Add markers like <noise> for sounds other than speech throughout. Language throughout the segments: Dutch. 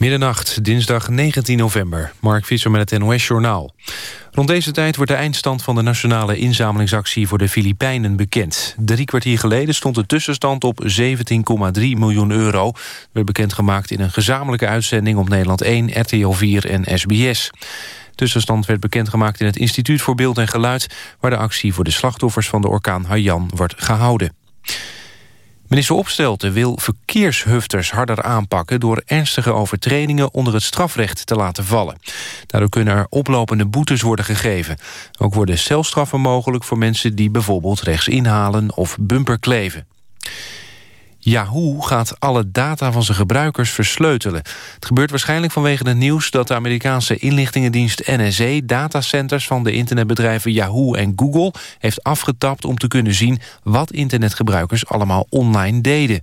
Middernacht, dinsdag 19 november. Mark Visser met het NOS-journaal. Rond deze tijd wordt de eindstand van de nationale inzamelingsactie voor de Filipijnen bekend. Drie kwartier geleden stond de tussenstand op 17,3 miljoen euro. Dat werd bekendgemaakt in een gezamenlijke uitzending op Nederland 1, RTL 4 en SBS. Tussenstand werd bekendgemaakt in het Instituut voor Beeld en Geluid... waar de actie voor de slachtoffers van de orkaan Haiyan wordt gehouden. Minister Opstelten wil verkeershufters harder aanpakken... door ernstige overtredingen onder het strafrecht te laten vallen. Daardoor kunnen er oplopende boetes worden gegeven. Ook worden celstraffen mogelijk voor mensen die bijvoorbeeld rechts inhalen of bumperkleven. Yahoo gaat alle data van zijn gebruikers versleutelen. Het gebeurt waarschijnlijk vanwege het nieuws dat de Amerikaanse inlichtingendienst NSA datacenters van de internetbedrijven Yahoo en Google heeft afgetapt om te kunnen zien wat internetgebruikers allemaal online deden.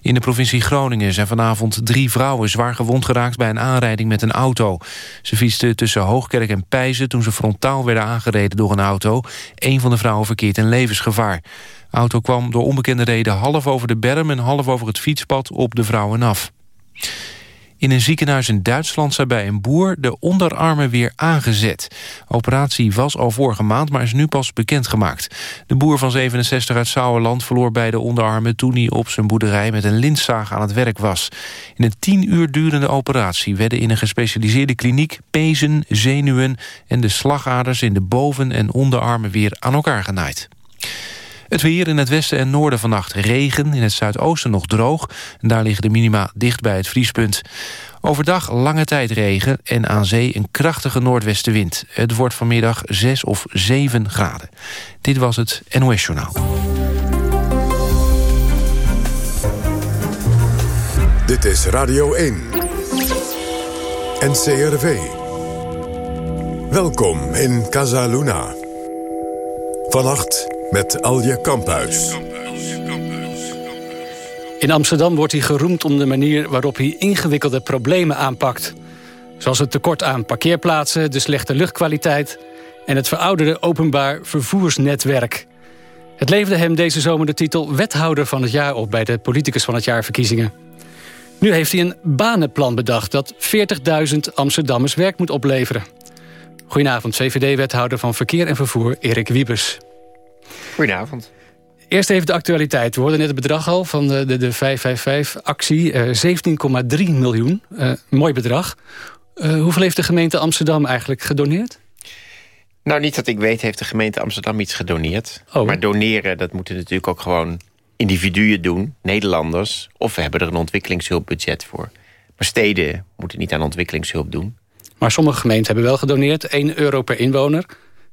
In de provincie Groningen zijn vanavond drie vrouwen zwaar gewond geraakt bij een aanrijding met een auto. Ze fietsten tussen Hoogkerk en Pijzen toen ze frontaal werden aangereden door een auto. Een van de vrouwen verkeert in levensgevaar auto kwam door onbekende reden half over de berm... en half over het fietspad op de vrouwen af. In een ziekenhuis in Duitsland zijn bij een boer de onderarmen weer aangezet. Operatie was al vorige maand, maar is nu pas bekendgemaakt. De boer van 67 uit Sauerland verloor beide onderarmen... toen hij op zijn boerderij met een lintzaag aan het werk was. In een tien uur durende operatie werden in een gespecialiseerde kliniek... pezen, zenuwen en de slagaders in de boven- en onderarmen weer aan elkaar genaaid. Het weer in het westen en noorden vannacht regen. In het zuidoosten nog droog. En daar liggen de minima dicht bij het vriespunt. Overdag lange tijd regen en aan zee een krachtige noordwestenwind. Het wordt vanmiddag 6 of 7 graden. Dit was het NOS Journaal. Dit is Radio 1. NCRV. Welkom in Casa Luna. Vannacht met Alje Kamphuis. In Amsterdam wordt hij geroemd om de manier waarop hij ingewikkelde problemen aanpakt. Zoals het tekort aan parkeerplaatsen, de slechte luchtkwaliteit... en het verouderde openbaar vervoersnetwerk. Het leverde hem deze zomer de titel wethouder van het jaar op... bij de politicus van het jaar verkiezingen. Nu heeft hij een banenplan bedacht dat 40.000 Amsterdammers werk moet opleveren. Goedenavond, VVD-wethouder van Verkeer en Vervoer Erik Wiebes. Goedenavond. Eerst even de actualiteit. We hoorden net het bedrag al van de, de, de 555-actie. Uh, 17,3 miljoen. Uh, mooi bedrag. Uh, hoeveel heeft de gemeente Amsterdam eigenlijk gedoneerd? Nou, niet dat ik weet heeft de gemeente Amsterdam iets gedoneerd. Oh. Maar doneren, dat moeten natuurlijk ook gewoon individuen doen. Nederlanders. Of we hebben er een ontwikkelingshulpbudget voor. Maar steden moeten niet aan ontwikkelingshulp doen. Maar sommige gemeenten hebben wel gedoneerd. 1 euro per inwoner.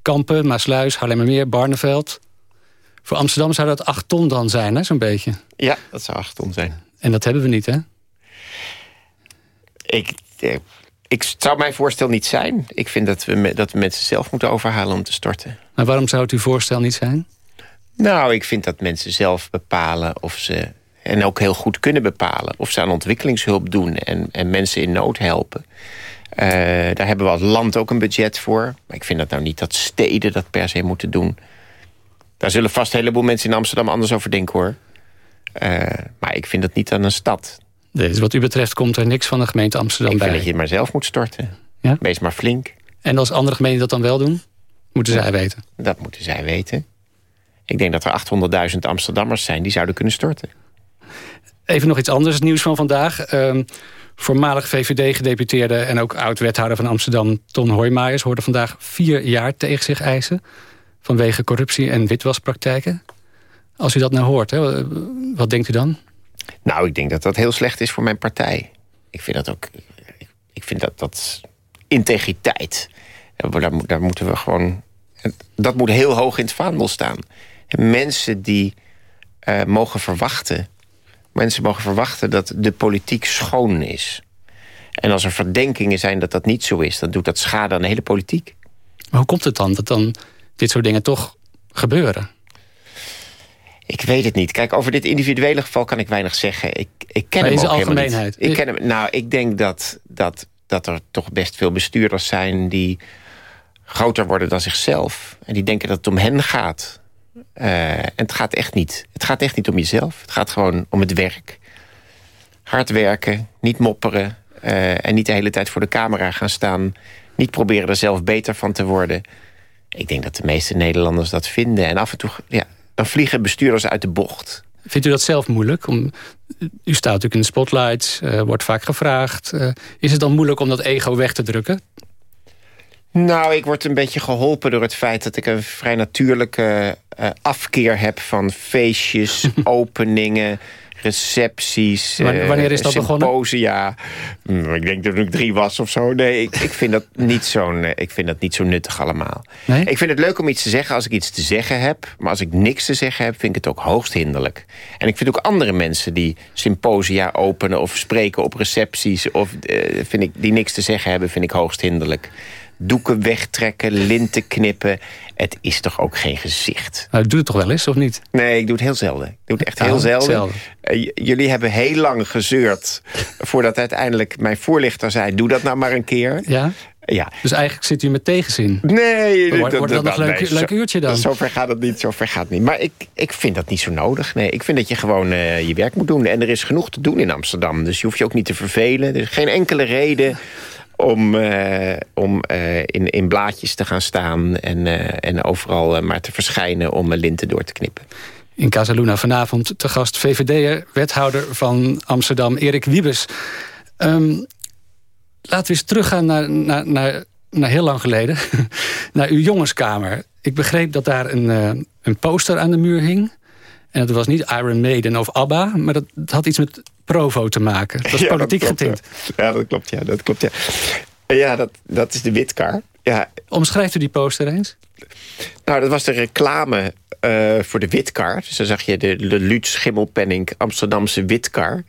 Kampen, Maasluis, Haarlemmermeer, Barneveld. Voor Amsterdam zou dat 8 ton dan zijn, zo'n beetje? Ja, dat zou 8 ton zijn. En dat hebben we niet, hè? Ik, eh, ik zou mijn voorstel niet zijn. Ik vind dat we, dat we mensen zelf moeten overhalen om te storten. Maar waarom zou het uw voorstel niet zijn? Nou, ik vind dat mensen zelf bepalen of ze... en ook heel goed kunnen bepalen... of ze aan ontwikkelingshulp doen en, en mensen in nood helpen. Uh, daar hebben we als land ook een budget voor. Maar ik vind dat nou niet dat steden dat per se moeten doen. Daar zullen vast een heleboel mensen in Amsterdam anders over denken hoor. Uh, maar ik vind dat niet aan een stad. Dus wat u betreft komt er niks van de gemeente Amsterdam ik bij. Ik vind dat je het maar zelf moet storten. Ja? Wees maar flink. En als andere gemeenten dat dan wel doen? Moeten zij weten? Dat moeten zij weten. Ik denk dat er 800.000 Amsterdammers zijn die zouden kunnen storten. Even nog iets anders, het nieuws van vandaag. Uh, Voormalig VVD-gedeputeerde en ook oud-wethouder van Amsterdam... Ton Hoijmaijers hoorde vandaag vier jaar tegen zich eisen... vanwege corruptie en witwaspraktijken. Als u dat nou hoort, hè, wat denkt u dan? Nou, ik denk dat dat heel slecht is voor mijn partij. Ik vind dat ook... Ik vind dat dat integriteit... Daar, daar moeten we gewoon... Dat moet heel hoog in het vaandel staan. Mensen die uh, mogen verwachten Mensen mogen verwachten dat de politiek schoon is. En als er verdenkingen zijn dat dat niet zo is... dan doet dat schade aan de hele politiek. Maar hoe komt het dan dat dan dit soort dingen toch gebeuren? Ik weet het niet. Kijk, over dit individuele geval kan ik weinig zeggen. Ik, ik ken maar hem ook algemeenheid. Ik ken hem, nou, ik denk dat, dat, dat er toch best veel bestuurders zijn... die groter worden dan zichzelf. En die denken dat het om hen gaat. Uh, en het gaat echt niet. Het gaat echt niet om jezelf. Het gaat gewoon om het werk. hard werken, niet mopperen... en niet de hele tijd voor de camera gaan staan. Niet proberen er zelf beter van te worden. Ik denk dat de meeste Nederlanders dat vinden. En af en toe ja, dan vliegen bestuurders uit de bocht. Vindt u dat zelf moeilijk? Om, u staat natuurlijk in de spotlights, uh, wordt vaak gevraagd. Uh, is het dan moeilijk om dat ego weg te drukken? Nou, ik word een beetje geholpen door het feit dat ik een vrij natuurlijke uh, afkeer heb van feestjes, <laughs> openingen, recepties, Wanneer is dat symposia. begonnen? Mm, ik denk dat ik drie was of zo. Nee, ik, ik vind, dat niet zo'n, ik vind dat niet zo nuttig allemaal. Nee? Ik vind het leuk om iets te zeggen als ik iets te zeggen heb. Maar als ik niks te zeggen heb, vind ik het ook hoogst hinderlijk. En ik vind ook andere mensen die symposia openen... of spreken op recepties... of uh, vind ik, die niks te zeggen hebben, vind ik hoogst hinderlijk doeken wegtrekken, linten knippen. Het is toch ook geen gezicht? Nou, doe het toch wel eens, of niet? Nee, ik doe het heel zelden. Ik doe het echt heel zelden. zelden. Uh, jullie hebben heel lang gezeurd... <laughs> voordat uiteindelijk mijn voorlichter zei... doe dat nou maar een keer. Ja? Ja. Dus eigenlijk zit u met tegenzin. Nee. Wordt, dat, wordt dat nog een leuk, leuk uurtje dan? Zover gaat het niet, zover gaat het niet. Maar ik, ik vind dat niet zo nodig. Nee, ik vind dat je gewoon uh, je werk moet doen. En er is genoeg te doen in Amsterdam. Dus je hoeft je ook niet te vervelen. Er is geen enkele reden om, uh, om uh, in, in blaadjes te gaan staan... en, uh, en overal maar te verschijnen om linten door te knippen. In Casaluna vanavond te gast VVD'er, wethouder van Amsterdam, Erik Wiebes. Um, laten we eens teruggaan naar, naar, naar, naar heel lang geleden. <laughs> naar uw jongenskamer. Ik begreep dat daar een, een poster aan de muur hing... En dat was niet Iron Maiden of ABBA, maar dat, had iets met Provo te maken. Dat ja, politiek dat getint. Ja, dat klopt. Ja, dat klopt. Ja, ja dat, dat is de witkar. Ja. Omschrijft u die poster eens? Nou, dat was de reclame uh, voor de witkar. Dus dan zag je de, de Luut Schimmelpenning Amsterdamse witkar.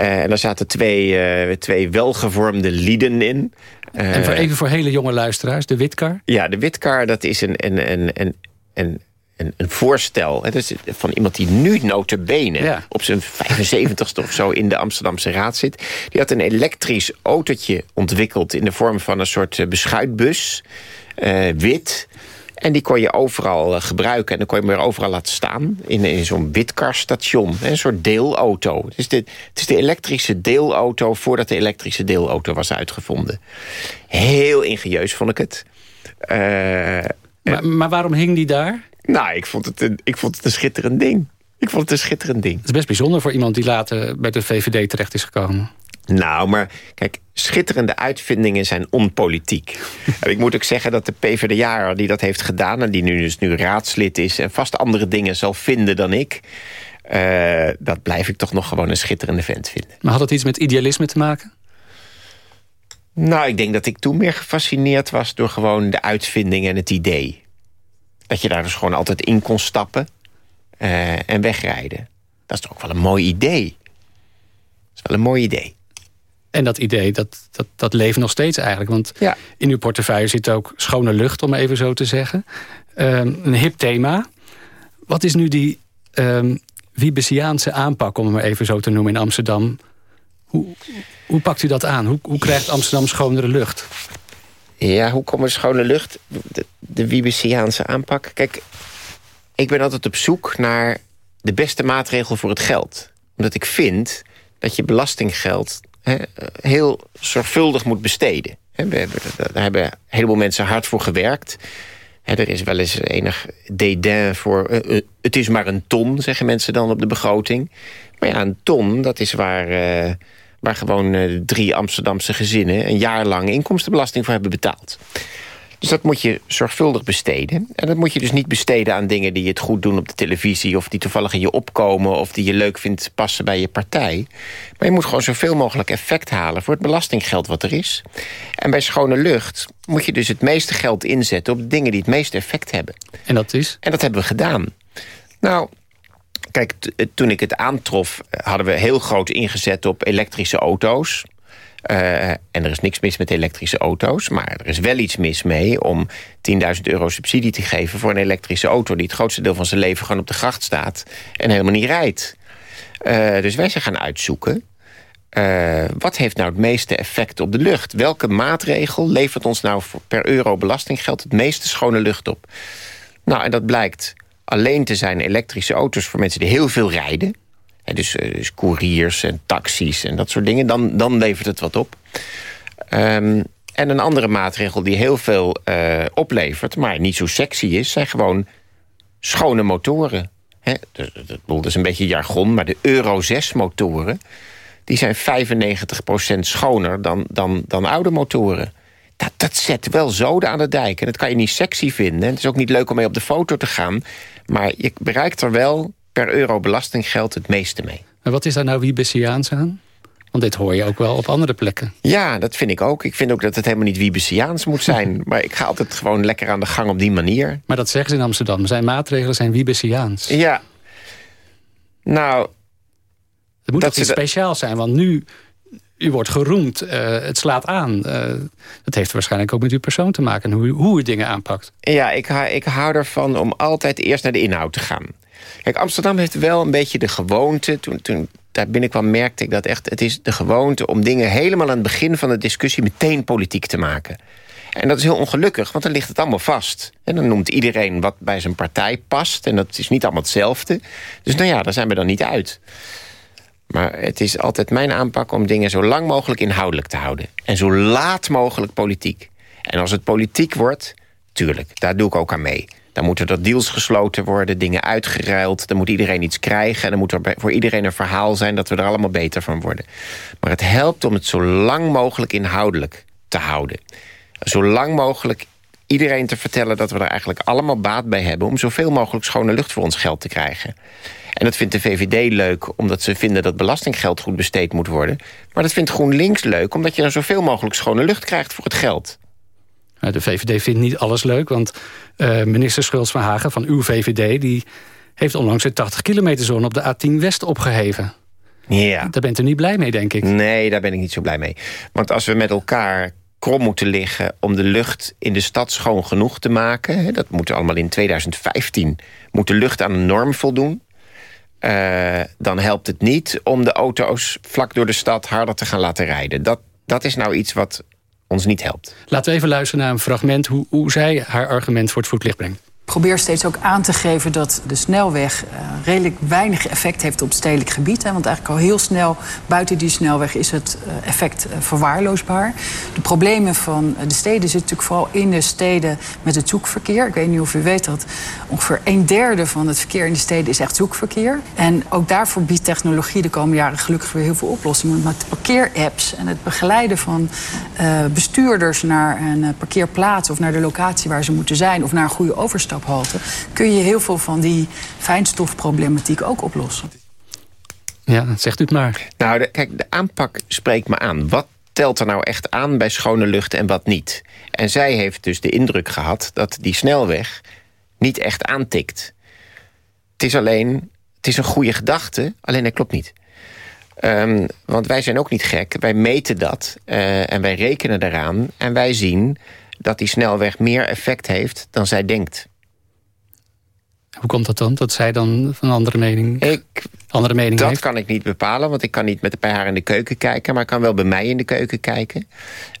Uh, en daar zaten twee, uh, twee welgevormde lieden in. en voor even voor hele jonge luisteraars, de witkar? Ja, de witkar dat is een, een, een, een, een een, een voorstel het is van iemand die nu notabene ja. op zijn 75ste of zo in de Amsterdamse Raad zit. Die had een elektrisch autootje ontwikkeld in de vorm van een soort eh, beschuitbus, uh, wit. En die kon je overal uh, gebruiken en dan kon je hem weer overal laten staan. In, in zo'n witkarstation, een soort deelauto. Het is, de, het is de elektrische deelauto voordat de elektrische deelauto was uitgevonden. Heel ingenieus vond ik het. maar, maar waarom hing die daar? Nou, ik vond, het een, ik vond het een schitterend ding. Ik vond het een schitterend ding. Het is best bijzonder voor iemand die later bij de VVD terecht is gekomen. Nou, maar kijk, schitterende uitvindingen zijn onpolitiek. <laughs> en ik moet ook zeggen dat de PvdA die dat heeft gedaan... en die nu dus nu raadslid is en vast andere dingen zal vinden dan ik... Uh, dat blijf ik toch nog gewoon een schitterende vent vinden. Maar had dat iets met idealisme te maken? Nou, ik denk dat ik toen meer gefascineerd was... door gewoon de uitvinding en het idee. Dat je daar dus gewoon altijd in kon stappen uh, en wegrijden. Dat is toch ook wel een mooi idee. Dat is wel een mooi idee. En dat idee, dat, dat, dat leeft nog steeds eigenlijk. Want ja. in uw portefeuille zit ook schone lucht, om even zo te zeggen. Um, een hip thema. Wat is nu die um, Wiebesiaanse aanpak, om hem even zo te noemen, in Amsterdam? Hoe, hoe pakt u dat aan? Hoe, hoe krijgt Amsterdam schonere lucht? Ja, hoe komt er schone lucht? De, de Wibesiaanse aanpak. Kijk, ik ben altijd op zoek naar de beste maatregel voor het geld. Omdat ik vind dat je belastinggeld he, heel zorgvuldig moet besteden. We hebben, daar hebben een heleboel mensen hard voor gewerkt. Er is wel eens enig dédain voor... Uh, uh, het is maar een ton, zeggen mensen dan op de begroting. Maar ja, een ton, dat is waar... Uh, waar gewoon uh, drie Amsterdamse gezinnen... een jaar lang inkomstenbelasting voor hebben betaald. Dus dat moet je zorgvuldig besteden. En dat moet je dus niet besteden aan dingen die het goed doen op de televisie... of die toevallig in je opkomen of die je leuk vindt passen bij je partij. Maar je moet gewoon zoveel mogelijk effect halen voor het belastinggeld wat er is. En bij schone lucht moet je dus het meeste geld inzetten... op dingen die het meeste effect hebben. En dat is? En dat hebben we gedaan. Nou, Kijk, toen ik het aantrof hadden we heel groot ingezet op elektrische auto's. Uh, en er is niks mis met elektrische auto's. Maar er is wel iets mis mee om 10.000 euro subsidie te geven... voor een elektrische auto die het grootste deel van zijn leven... gewoon op de gracht staat en helemaal niet rijdt. Dus wij zijn gaan uitzoeken... Wat heeft nou het meeste effect op de lucht? Welke maatregel levert ons nou per euro belastinggeld... het meeste schone lucht op? Nou, en dat blijkt alleen te zijn elektrische auto's voor mensen die heel veel rijden. dus, dus couriers en taxis en dat soort dingen... dan, dan levert het wat op. Um, en een andere maatregel die heel veel uh, oplevert... maar niet zo sexy is, zijn gewoon schone motoren. Dus, dat is een beetje jargon, maar de Euro 6 motoren... die zijn 95% schoner dan, dan, dan oude motoren. Dat, dat zet wel zoden aan de dijk. En dat kan je niet sexy vinden. Het is ook niet leuk om mee op de foto te gaan. Maar je bereikt er wel per euro belastinggeld het meeste mee. En wat is daar nou Wiebesiaans aan? Want dit hoor je ook wel op andere plekken. Ja, dat vind ik ook. Ik vind ook dat het helemaal niet Wiebesiaans moet zijn. <laughs> maar ik ga altijd gewoon lekker aan de gang op die manier. Maar dat zeggen ze in Amsterdam. Zijn maatregelen zijn Wiebesiaans. Ja. Nou... Het moet dat iets speciaals zijn, want nu... U wordt geroemd, uh, het slaat aan. Uh, dat heeft waarschijnlijk ook met uw persoon te maken... hoe, hoe u dingen aanpakt. Ja, ik, ik hou ervan om altijd eerst naar de inhoud te gaan. Kijk, Amsterdam heeft wel een beetje de gewoonte... toen, toen daar binnenkwam merkte ik dat echt... het is de gewoonte om dingen helemaal aan het begin van de discussie... meteen politiek te maken. En dat is heel ongelukkig, want dan ligt het allemaal vast. En dan noemt iedereen wat bij zijn partij past. En dat is niet allemaal hetzelfde. Dus nou ja, daar zijn we dan niet uit. Maar het is altijd mijn aanpak om dingen zo lang mogelijk inhoudelijk te houden. En zo laat mogelijk politiek. En als het politiek wordt, tuurlijk, daar doe ik ook aan mee. Dan moeten er deals gesloten worden, dingen uitgeruild. Dan moet iedereen iets krijgen. En dan moet er voor iedereen een verhaal zijn dat we er allemaal beter van worden. Maar het helpt om het zo lang mogelijk inhoudelijk te houden. Zo lang mogelijk iedereen te vertellen dat we er eigenlijk allemaal baat bij hebben... om zoveel mogelijk schone lucht voor ons geld te krijgen. En dat vindt de VVD leuk omdat ze vinden dat belastinggeld goed besteed moet worden. Maar dat vindt GroenLinks leuk omdat je dan zoveel mogelijk schone lucht krijgt voor het geld. De VVD vindt niet alles leuk, want uh, minister Schultz van Hagen van uw VVD... die heeft onlangs de 80 kilometer zone op de A10 West opgeheven. Ja. Daar bent u niet blij mee, denk ik. Nee, daar ben ik niet zo blij mee. Want als we met elkaar krom moeten liggen om de lucht in de stad schoon genoeg te maken... dat moet allemaal in 2015, moet de lucht aan een norm voldoen... Uh, dan helpt het niet om de auto's vlak door de stad harder te gaan laten rijden. Dat, dat is nou iets wat ons niet helpt. Laten we even luisteren naar een fragment hoe, hoe zij haar argument voor het voetlicht brengt probeer steeds ook aan te geven dat de snelweg uh, redelijk weinig effect heeft op stedelijk gebied. Hè, want eigenlijk al heel snel buiten die snelweg is het uh, effect uh, verwaarloosbaar. De problemen van de steden zitten natuurlijk vooral in de steden met het zoekverkeer. Ik weet niet of u weet dat ongeveer een derde van het verkeer in de steden is echt zoekverkeer. En ook daarvoor biedt technologie de komende jaren gelukkig weer heel veel oplossingen. Met parkeerapps en het begeleiden van bestuurders naar een parkeerplaats of naar de locatie waar ze moeten zijn of naar een goede overstap kun je heel veel van die fijnstofproblematiek ook oplossen. Ja, zegt u het maar. Nou, de, kijk, de aanpak spreekt me aan. Wat telt er nou echt aan bij schone lucht en wat niet? En zij heeft dus de indruk gehad dat die snelweg niet echt aantikt. Het is alleen, het is een goede gedachte, alleen dat klopt niet. Um, want wij zijn ook niet gek. Wij meten dat uh, en wij rekenen daaraan. En wij zien dat die snelweg meer effect heeft dan zij denkt. Hoe komt dat dan, dat zij dan een andere mening, ik, andere mening dat heeft? kan ik niet bepalen, want ik kan niet met bij haar in de keuken kijken... maar ik kan wel bij mij in de keuken kijken.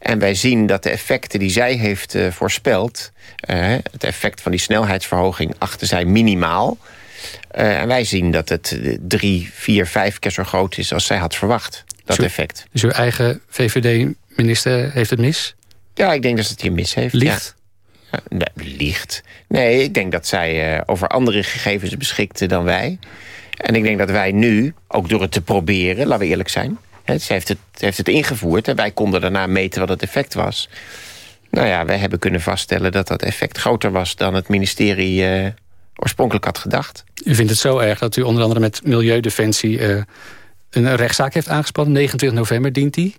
En wij zien dat de effecten die zij heeft uh, voorspeld... Uh, het effect van die snelheidsverhoging achter zij minimaal... Uh, en wij zien dat het drie, vier, vijf keer zo groot is als zij had verwacht. Dat dus effect. Dus uw eigen VVD-minister heeft het mis? Ja, ik denk dat ze het hier mis heeft. Liegt? Ja. Nee, liegt. Nee, ik denk dat zij uh, over andere gegevens beschikte dan wij. En ik denk dat wij nu, ook door het te proberen, laten we eerlijk zijn... Hè, ze heeft het, heeft het ingevoerd en wij konden daarna meten wat het effect was. Nou ja, wij hebben kunnen vaststellen dat dat effect groter was... dan het ministerie uh, oorspronkelijk had gedacht. U vindt het zo erg dat u onder andere met Milieudefensie... Uh, een rechtszaak heeft aangespannen. 29 november dient die.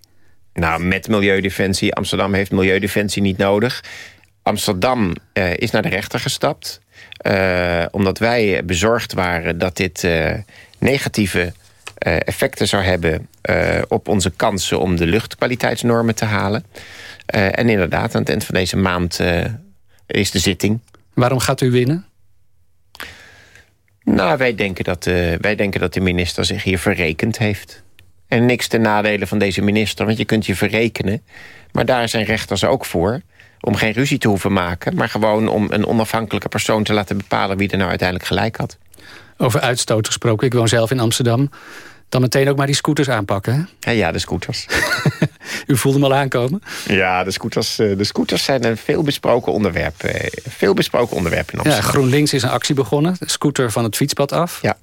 Nou, met Milieudefensie. Amsterdam heeft Milieudefensie niet nodig. Amsterdam uh, is naar de rechter gestapt. Uh, omdat wij bezorgd waren dat dit uh, negatieve effecten zou hebben... op onze kansen om de luchtkwaliteitsnormen te halen. en inderdaad, aan het eind van deze maand is de zitting. Waarom gaat u winnen? Nou, wij denken, dat, wij denken dat de minister zich hier verrekend heeft. En niks ten nadele van deze minister, want je kunt je verrekenen. Maar daar zijn rechters ook voor om geen ruzie te hoeven maken... maar gewoon om een onafhankelijke persoon te laten bepalen... wie er nou uiteindelijk gelijk had. Over uitstoot gesproken, ik woon zelf in Amsterdam. Dan meteen ook maar die scooters aanpakken. Hè? Ja, ja, de scooters. <laughs> U voelde hem al aankomen? Ja, de scooters, eh, de scooters zijn een veel besproken onderwerp. eh, Veel besproken onderwerp in Ja, Amsterdam. GroenLinks is een actie begonnen. De scooter van het fietspad af. Ja.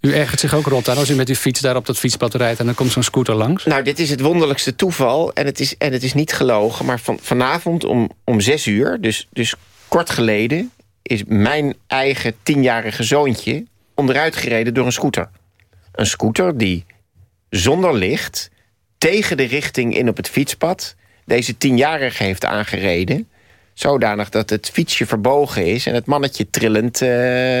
U ergert zich ook rot aan als u met uw fiets daar op dat fietspad rijdt... en dan komt zo'n scooter langs. Nou, dit is het wonderlijkste toeval. En het is, en het is niet gelogen. Maar van, vanavond om, om zes uur, dus, dus kort geleden... is mijn eigen tienjarige zoontje onderuit gereden door een scooter. Een scooter die zonder licht tegen de richting in op het fietspad... deze tienjarige heeft aangereden... zodanig dat het fietsje verbogen is... en het mannetje trillend eh,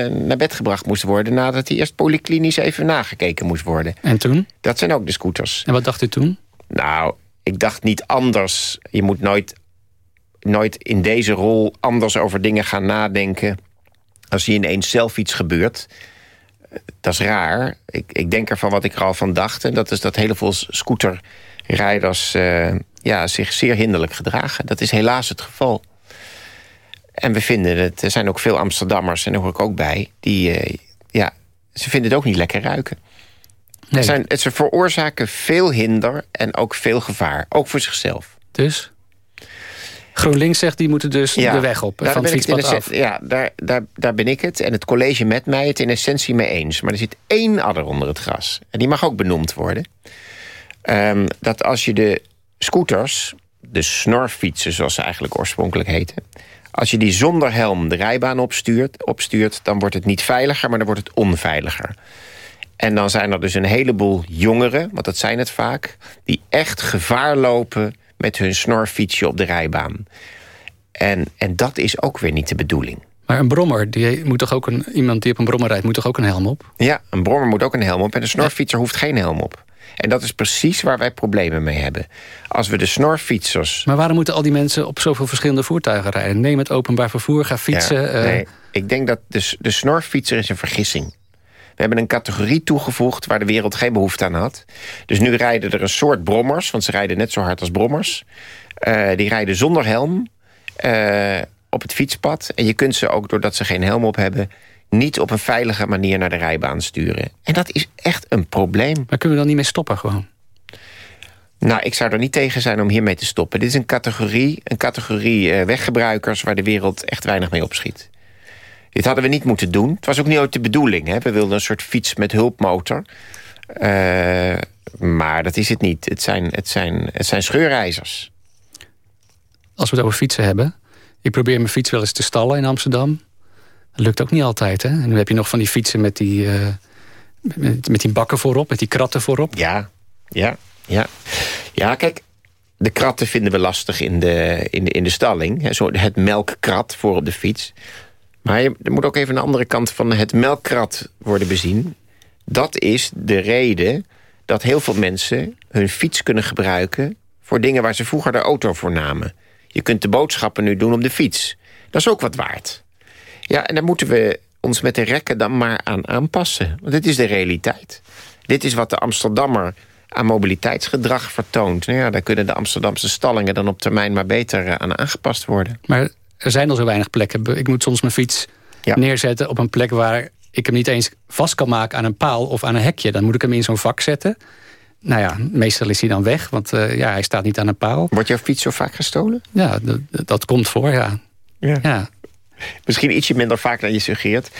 naar bed gebracht moest worden... nadat hij eerst polyklinisch even nagekeken moest worden. En toen? Dat zijn ook de scooters. En wat dacht u toen? Nou, ik dacht niet anders. Je moet nooit, nooit in deze rol anders over dingen gaan nadenken... als je ineens zelf iets gebeurt. Dat is raar. Ik, ik denk ervan wat ik er al van dacht. En dat is dat heel veel scooterrijders eh, ja, zich zeer hinderlijk gedragen. Dat is helaas het geval. En we vinden het... Er zijn ook veel Amsterdammers, en daar hoor ik ook bij... die, eh, ja, ze vinden het ook niet lekker ruiken. Nee. Zijn, ze veroorzaken veel hinder en ook veel gevaar. Ook voor zichzelf. Dus? GroenLinks zegt, die moeten dus Ja, de weg op. van het het fietspad af. Ja, daar, daar, daar ben ik het. En het college met mij het in essentie mee eens. Maar er zit één adder onder het gras. En die mag ook benoemd worden. Ehm, dat als je de scooters, de snorfietsen zoals ze eigenlijk oorspronkelijk heten... als je die zonder helm de rijbaan opstuurt, opstuurt... dan wordt het niet veiliger, maar dan wordt het onveiliger. En dan zijn er dus een heleboel jongeren, want dat zijn het vaak... die echt gevaar lopen met hun snorfietsje op de rijbaan. En, en dat is ook weer niet de bedoeling. Maar een brommer, die moet toch ook een, iemand die op een brommer rijdt... moet toch ook een helm op? Ja, een brommer moet ook een helm op en een snorfietser hoeft geen helm op. En dat is precies waar wij problemen mee hebben. Als we de snorfietsers... Maar waarom moeten al die mensen op zoveel verschillende voertuigen rijden? Neem het openbaar vervoer, ga fietsen. Ja, eh, nee, ik denk dat de, de snorfietser is een vergissing. We hebben een categorie toegevoegd waar de wereld geen behoefte aan had. Dus nu rijden er een soort brommers, want ze rijden net zo hard als brommers. Eh, die rijden zonder helm eh, op het fietspad. En je kunt ze ook, doordat ze geen helm op hebben... niet op een veilige manier naar de rijbaan sturen. En dat is echt een probleem. Maar kunnen we dan niet mee stoppen gewoon? Nou, ik zou er niet tegen zijn om hiermee te stoppen. Dit is een categorie, een categorie eh, weggebruikers... waar de wereld echt weinig mee opschiet. Dit hadden we niet moeten doen. Het was ook niet ooit de bedoeling. Hè? We wilden een soort fiets met hulpmotor. Eh, maar dat is het niet. Het zijn, het zijn, het zijn scheurreizers. Als we het over fietsen hebben. Ik probeer mijn fiets wel eens te stallen in Amsterdam. Lukt ook niet altijd. Hè? En nu heb je nog van die fietsen met die, eh, met, met die bakken voorop, met die kratten voorop. Ja, ja, ja. Ja, kijk, de kratten vinden we lastig in de, in de, in de stalling. Zo het melkkrat voor op de fiets. Maar er moet ook even een andere kant van het melkkrat worden bezien. Dat is de reden dat heel veel mensen hun fiets kunnen gebruiken... voor dingen waar ze vroeger de auto voor namen. Je kunt de boodschappen nu doen op de fiets. Dat is ook wat waard. Ja, en daar moeten we ons met de rekken dan maar aan aanpassen. Want dit is de realiteit. Dit is wat de Amsterdammer aan mobiliteitsgedrag vertoont. Nou ja, daar kunnen de Amsterdamse stallingen dan op termijn maar beter eh, aan aangepast worden. Maar er zijn al zo weinig plekken. Ik moet soms mijn fiets Ja. neerzetten op een plek waar ik hem niet eens vast kan maken aan een paal of aan een hekje. Dan moet ik hem in zo'n vak zetten. Nou ja, meestal is hij dan weg, want eh, ja, hij staat niet aan een paal. Wordt jouw fiets zo vaak gestolen? Ja, dat, dat komt voor, ja. ja. Misschien ietsje minder vaak dan je suggereert.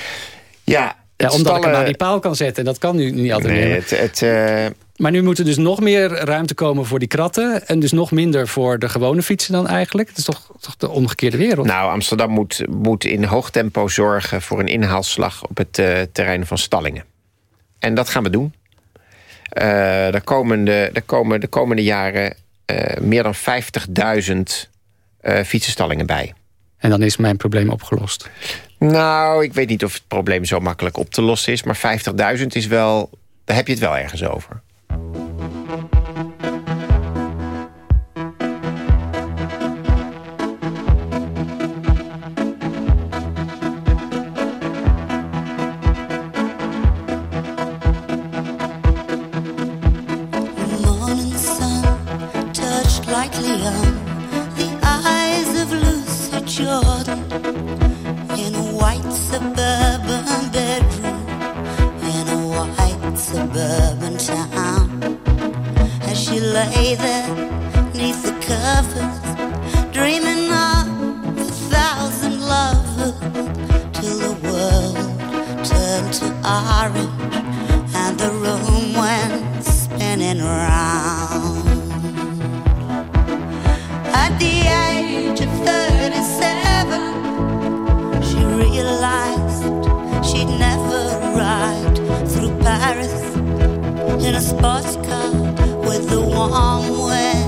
Ja, omdat ik hem stallen- aan die paal kan zetten. Dat kan nu niet altijd Nee, meer. het, het, eh, Maar nu moet er dus nog meer ruimte komen voor die kratten. En dus nog minder voor de gewone fietsen dan eigenlijk. Het is toch, toch de omgekeerde wereld. nou, Amsterdam moet, moet in hoog tempo zorgen voor een inhaalslag op het eh, terrein van stallingen. En dat gaan we doen. Eh er komen de, er komen de komende jaren meer dan 50.000 eh fietsenstallingen bij. En dan is mijn probleem opgelost. Nou, ik weet niet of het probleem zo makkelijk op te lossen is... maar 50.000 is wel... daar heb je het wel ergens over. Orange and the room went spinning round. At the age of 37, she realized she'd never ride through Paris in a sports car with the warm wind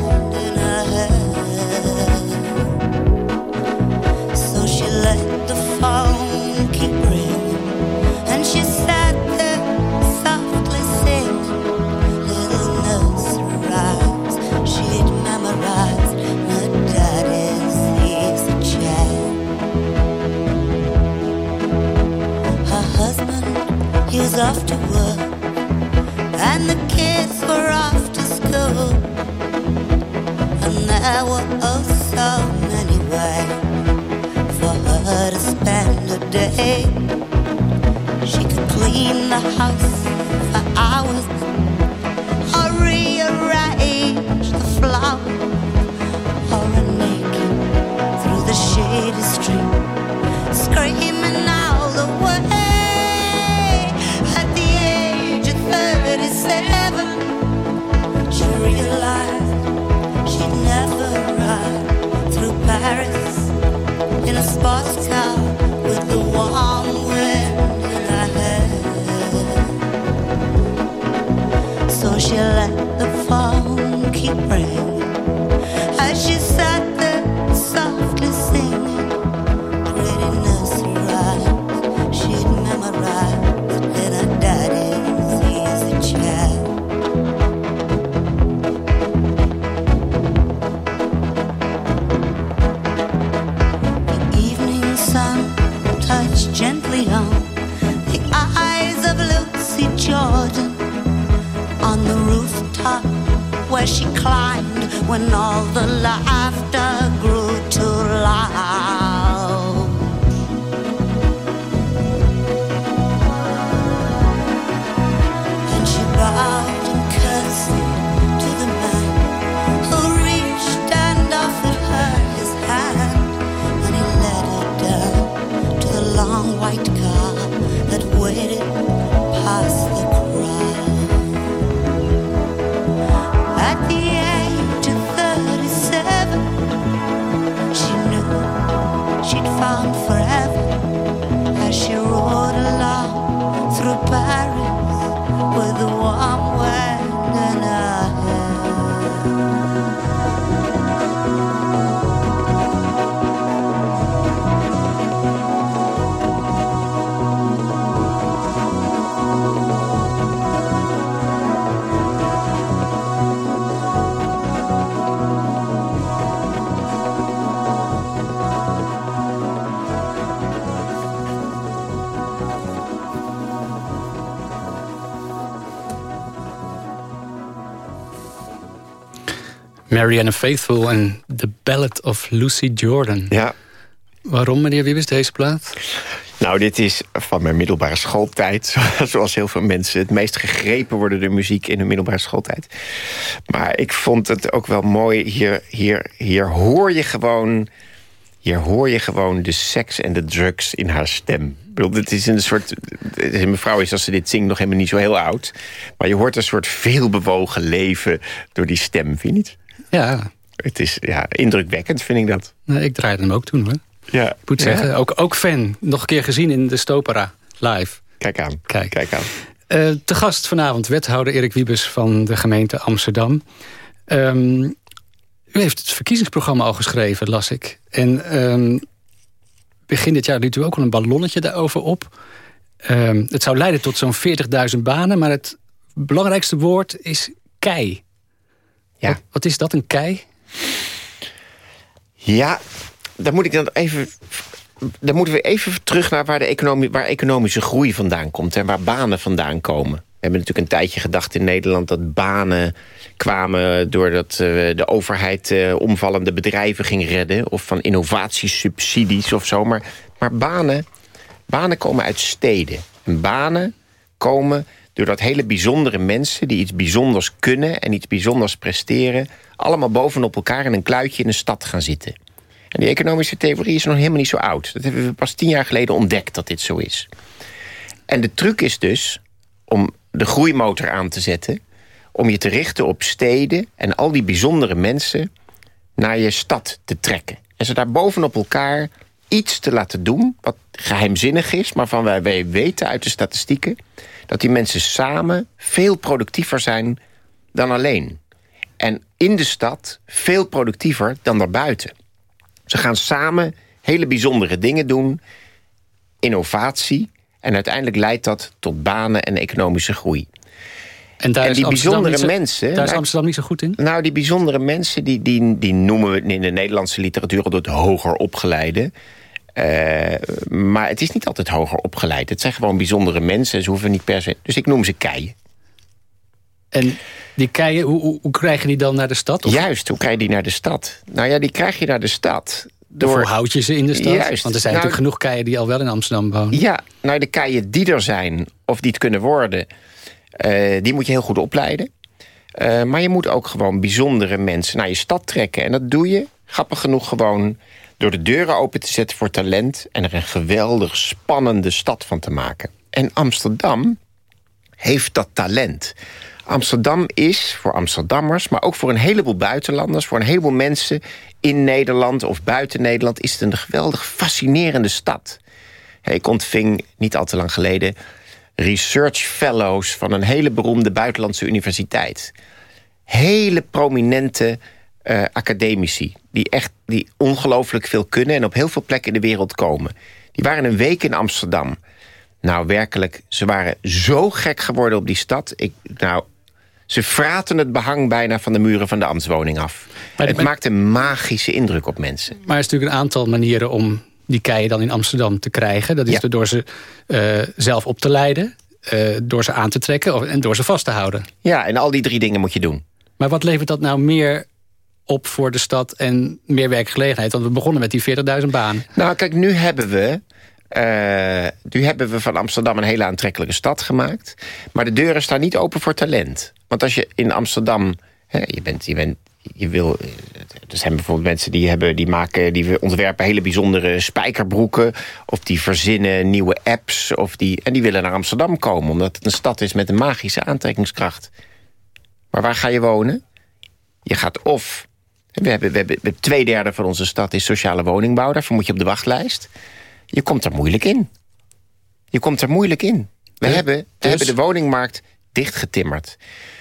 Marianne Faithful en The Ballad of Lucy Jordan. Ja, Waarom, meneer Wiebes, deze plaat? Nou, dit is van mijn middelbare schooltijd. <laughs> Zoals heel veel mensen het meest gegrepen worden door muziek in hun middelbare schooltijd. Maar ik vond het ook wel mooi. Hier, hier, hier hoor je gewoon. Hier hoor je gewoon de seks en de drugs in haar stem. Ik bedoel, het is een soort. Mevrouw is als ze dit zingt nog helemaal niet zo heel oud. Maar je hoort een soort veelbewogen leven door die stem, vind je niet? Ja, Het is ja, indrukwekkend, vind ik dat. nou, ik draaide hem ook toen hoor. Ja, Ik moet zeggen, ook, ook fan. Nog een keer gezien in de Stopera, live. Kijk aan. Kijk. Kijk aan. Eh, te gast vanavond wethouder Erik Wiebes van de gemeente Amsterdam. Ehm, u heeft het verkiezingsprogramma al geschreven, las ik. En ehm, begin dit jaar liet u ook al een ballonnetje daarover op. Ehm, het zou leiden tot zo'n 40.000 banen, maar het belangrijkste woord is kei. Ja. Wat, wat is dat, een kei? Ja, dan moet ik dan even. Dan moeten we even terug naar waar, de economie, waar economische groei vandaan komt en waar banen vandaan komen. We hebben natuurlijk een tijdje gedacht in Nederland dat banen kwamen doordat eh, de overheid eh, omvallende bedrijven ging redden of van innovatiesubsidies of zo. Maar, maar banen, banen komen uit steden. En banen komen Doordat hele bijzondere mensen die iets bijzonders kunnen... en iets bijzonders presteren... allemaal bovenop elkaar in een kluitje in een stad gaan zitten. En die economische theorie is nog helemaal niet zo oud. Dat hebben we pas tien jaar geleden ontdekt dat dit zo is. En de truc is dus om de groeimotor aan te zetten... om je te richten op steden en al die bijzondere mensen... naar je stad te trekken. En ze daar bovenop elkaar iets te laten doen... wat geheimzinnig is, maar van wij weten uit de statistieken... dat die mensen samen veel productiever zijn dan alleen. En in de stad veel productiever dan daarbuiten. Ze gaan samen hele bijzondere dingen doen, innovatie... en uiteindelijk leidt dat tot banen en economische groei. En, daar En die bijzondere zo- mensen, Daar is Amsterdam niet zo goed in? Nou, die bijzondere mensen, die, die, die noemen we in de Nederlandse literatuur... altijd hoger opgeleide. Eh, maar het is niet altijd hoger opgeleid. Het zijn gewoon bijzondere mensen. en Ze hoeven niet per se... Dus ik noem ze keien. En die keien, hoe, hoe, hoe krijg je die dan naar de stad? Of, Juist, hoe krijg je die naar de stad? Nou ja, die krijg je naar de stad. Door, Hoe houd je ze in de stad? Juist. Want er zijn Nou, natuurlijk genoeg keien die al wel in Amsterdam wonen. Ja, nou de keien die er zijn, of die het kunnen worden... eh, die moet je heel goed opleiden. Eh, maar je moet ook gewoon bijzondere mensen naar je stad trekken. En dat doe je, grappig genoeg, gewoon... door de deuren open te zetten voor talent... en er een geweldig spannende stad van te maken. En Amsterdam heeft dat talent. Amsterdam is voor Amsterdammers, maar ook voor een heleboel buitenlanders... voor een heleboel mensen in Nederland of buiten Nederland... is het een geweldig fascinerende stad. Ik ontving niet al te lang geleden research fellows... van een hele beroemde buitenlandse universiteit. Hele prominente eh, academici... die echt die ongelooflijk veel kunnen... en op heel veel plekken in de wereld komen. Die waren een week in Amsterdam... Nou, werkelijk, ze waren zo gek geworden op die stad. Ik, nou, ze fraten het behang bijna van de muren van de ambtswoning af. Maar- het maar- maakt een magische indruk op mensen. Maar er is natuurlijk een aantal manieren om die keien dan in Amsterdam te krijgen. Dat is Ja. door ze eh, zelf op te leiden, eh, door ze aan te trekken of, en door ze vast te houden. Ja, en al die drie dingen moet je doen. Maar wat levert dat nou meer op voor de stad en meer werkgelegenheid? Want we begonnen met die 40.000 banen. Nou, kijk, nu hebben we... eh, nu hebben we van Amsterdam een hele aantrekkelijke stad gemaakt. Maar de deuren staan niet open voor talent. Want als je in Amsterdam... Hè, je, bent, je, bent, je wil... eh, Er zijn bijvoorbeeld mensen die, hebben, die, maken, die ontwerpen hele bijzondere spijkerbroeken... of die verzinnen nieuwe apps. Of die, en die willen naar Amsterdam komen... omdat het een stad is met een magische aantrekkingskracht. Maar waar ga je wonen? Je gaat of... We hebben, we hebben, we hebben twee derde van onze stad is sociale woningbouw. Daarvoor moet je op de wachtlijst. Je komt er moeilijk in. Je komt er moeilijk in. We, hebben, we dus- hebben de woningmarkt dichtgetimmerd.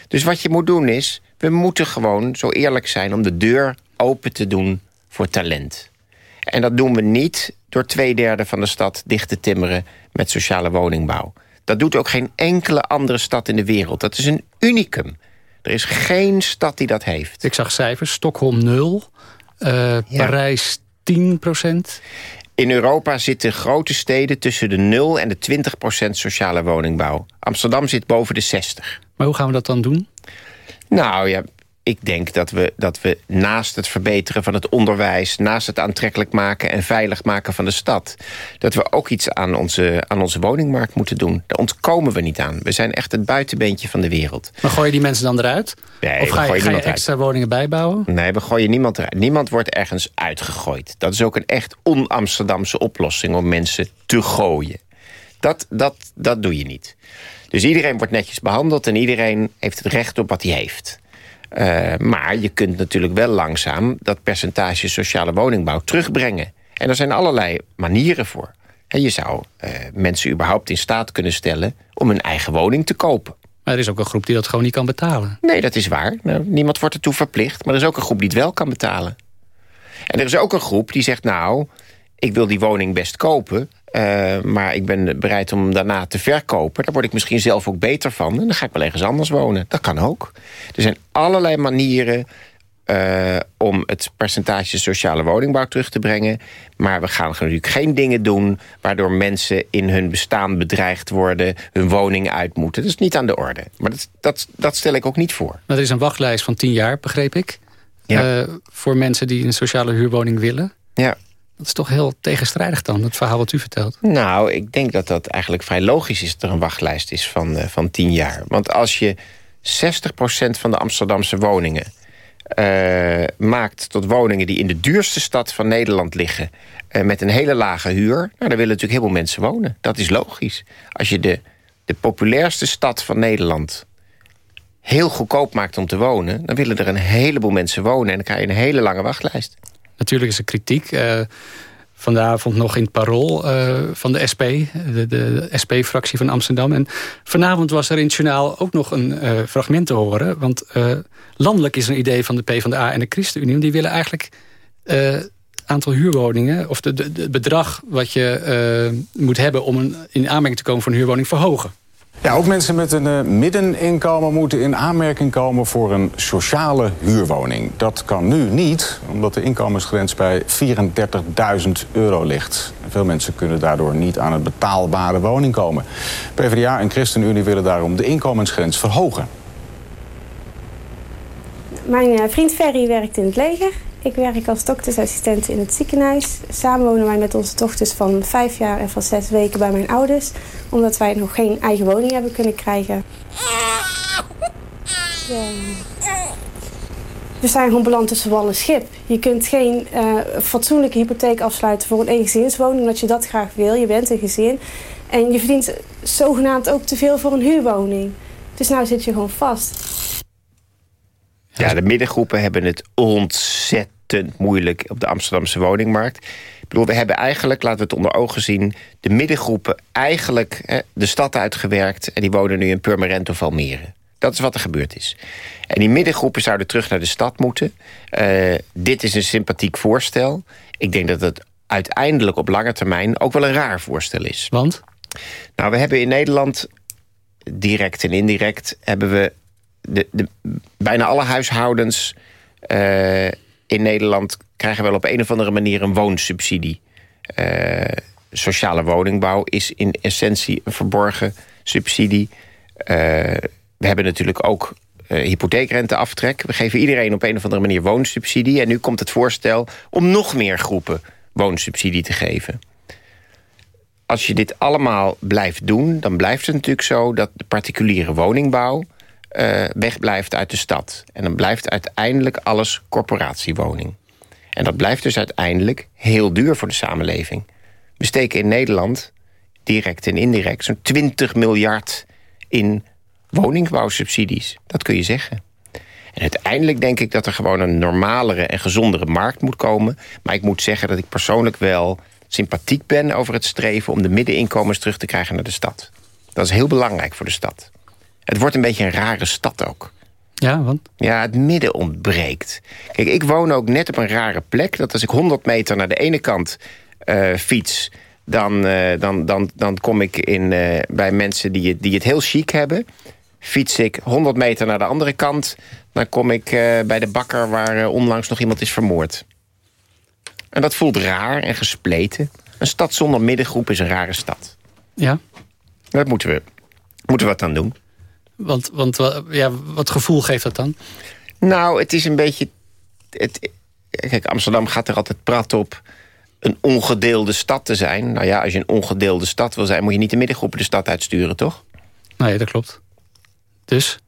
Dus wat je moet doen is... we moeten gewoon zo eerlijk zijn om de deur open te doen voor talent. En dat doen we niet door twee derde van de stad dicht te timmeren... met sociale woningbouw. Dat doet ook geen enkele andere stad in de wereld. Dat is een unicum. Er is geen stad die dat heeft. Ik zag cijfers, Stockholm 0, eh, Parijs 10 procent. In Europa zitten grote steden tussen de 0 en de 20 procent sociale woningbouw. Amsterdam zit boven de 60. Maar hoe gaan we dat dan doen? Nou ja, ik denk dat we, dat we naast het verbeteren van het onderwijs... naast het aantrekkelijk maken en veilig maken van de stad... dat we ook iets aan onze, aan onze woningmarkt moeten doen. Daar ontkomen we niet aan. We zijn echt het buitenbeentje van de wereld. Maar gooi je die mensen dan eruit? Nee, of ga je, ga je niemand uit. extra woningen bijbouwen? Nee, we gooien niemand eruit. Niemand wordt ergens uitgegooid. Dat is ook een echt on-Amsterdamse oplossing om mensen te gooien. Dat, dat, dat doe je niet. Dus iedereen wordt netjes behandeld en iedereen heeft het recht op wat hij heeft. Eh, maar je kunt natuurlijk wel langzaam dat percentage sociale woningbouw terugbrengen. En er zijn allerlei manieren voor. En je zou eh, mensen überhaupt in staat kunnen stellen om hun eigen woning te kopen. Maar er is ook een groep die dat gewoon niet kan betalen. Nee, dat is waar. Nou, niemand wordt ertoe verplicht. Maar er is ook een groep die het wel kan betalen. En er is ook een groep die zegt... nou, ik wil die woning best kopen... eh, maar ik ben bereid om daarna te verkopen. Daar word ik misschien zelf ook beter van. En dan ga ik wel ergens anders wonen. Dat kan ook. Er zijn allerlei manieren... eh, om het percentage sociale woningbouw terug te brengen. Maar we gaan natuurlijk geen dingen doen... waardoor mensen in hun bestaan bedreigd worden... hun woning uit moeten. Dat is niet aan de orde. Maar dat, dat, dat stel ik ook niet voor. Maar er is een wachtlijst van 10 jaar, begreep ik. Ja. eh, voor mensen die een sociale huurwoning willen. Ja. Dat is toch heel tegenstrijdig dan, het verhaal wat u vertelt. Nou, ik denk dat dat eigenlijk vrij logisch is... dat er een wachtlijst is van, uh, van 10 jaar. Want als je 60% van de Amsterdamse woningen... Uh, maakt tot woningen die in de duurste stad van Nederland liggen... Uh, met een hele lage huur, nou, daar willen natuurlijk heel veel mensen wonen. Dat is logisch. Als je de, de populairste stad van Nederland heel goedkoop maakt om te wonen... dan willen er een heleboel mensen wonen... en dan krijg je een hele lange wachtlijst. Natuurlijk is er kritiek. Uh, vanavond nog in het parool uh, van de SP, de, de SP-fractie van Amsterdam. En vanavond was er in het journaal ook nog een uh, fragment te horen. Want landelijk is een idee van de PvdA en de ChristenUnie... die willen eigenlijk aantal huurwoningen... of het bedrag wat je moet hebben om een, in aanmerking te komen voor een huurwoning verhogen. Ja, ook mensen met een uh, middeninkomen moeten in aanmerking komen voor een sociale huurwoning. Dat kan nu niet, omdat de inkomensgrens bij 34.000 euro ligt. Veel mensen kunnen daardoor niet aan een betaalbare woning komen. PvdA en ChristenUnie willen daarom de inkomensgrens verhogen. Mijn uh, vriend Ferry werkt in het leger. Ik werk als doktersassistent in het ziekenhuis. Samen wonen wij met onze dochters van vijf jaar en van zes weken bij mijn ouders. Omdat wij nog geen eigen woning hebben kunnen krijgen. We zijn gewoon beland tussen wal en schip. Je kunt geen uh, fatsoenlijke hypotheek afsluiten voor een eengezinswoning... omdat je dat graag wil. Je bent een gezin. En je verdient zogenaamd ook te veel voor een huurwoning. Dus nou zit je gewoon vast. Ja, de middengroepen hebben het ontzettend moeilijk op de Amsterdamse woningmarkt. Ik bedoel, we hebben eigenlijk, laten we het onder ogen zien... de middengroepen eigenlijk hè, de stad uitgewerkt... en die wonen nu in Purmerend of Almere. Dat is wat er gebeurd is. En die middengroepen zouden terug naar de stad moeten. Uh, dit is een sympathiek voorstel. Ik denk dat het uiteindelijk op lange termijn ook wel een raar voorstel is. Want? Nou, we hebben in Nederland, direct en indirect... hebben we de, bijna alle huishoudens uh, in Nederland krijgen wel op een of andere manier een woonsubsidie. Uh, sociale woningbouw is in essentie een verborgen subsidie. Uh, we hebben natuurlijk ook hypotheekrenteaftrek. We geven iedereen op een of andere manier woonsubsidie. En nu komt het voorstel om nog meer groepen woonsubsidie te geven. Als je dit allemaal blijft doen, dan blijft het natuurlijk zo... dat de particuliere woningbouw uh, wegblijft uit de stad. En dan blijft uiteindelijk alles corporatiewoning. En dat blijft dus uiteindelijk heel duur voor de samenleving. We steken in Nederland, direct en indirect... zo'n 20 miljard in woningbouwsubsidies. Dat kun je zeggen. En uiteindelijk denk ik dat er gewoon een normalere en gezondere markt moet komen. Maar ik moet zeggen dat ik persoonlijk wel sympathiek ben over het streven... om de middeninkomens terug te krijgen naar de stad. Dat is heel belangrijk voor de stad. Het wordt een beetje een rare stad ook. Ja, want? Ja, het midden ontbreekt. Kijk, ik woon ook net op een rare plek. Dat als ik 100 meter naar de ene kant uh, fiets... Dan, uh, dan, dan, dan kom ik in, uh, bij mensen die het, die het heel chic hebben. Fiets ik 100 meter naar de andere kant... dan kom ik bij de bakker waar onlangs nog iemand is vermoord. En dat voelt raar en gespleten. Een stad zonder middengroep is een rare stad. Ja. Dat moeten we, moeten we wat aan doen. Want, want ja, wat gevoel geeft dat dan? Nou, het is een beetje... Het, kijk, Amsterdam gaat er altijd prat op een ongedeelde stad te zijn. Nou ja, als je een ongedeelde stad wil zijn... moet je niet de middengroepen de stad uitsturen, toch? Nee, dat klopt. Dus?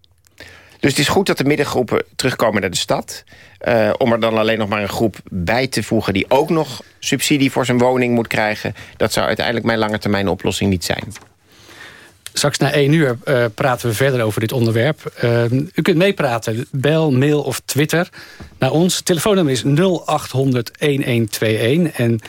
Dus het is goed dat de middengroepen terugkomen naar de stad. Uh, om er dan alleen nog maar een groep bij te voegen... die ook nog subsidie voor zijn woning moet krijgen... dat zou uiteindelijk mijn lange termijn oplossing niet zijn. Straks na één uur uh, praten we verder over dit onderwerp. Uh, u kunt meepraten, bel, mail of Twitter naar ons. Telefoonnummer is 0800-1121. En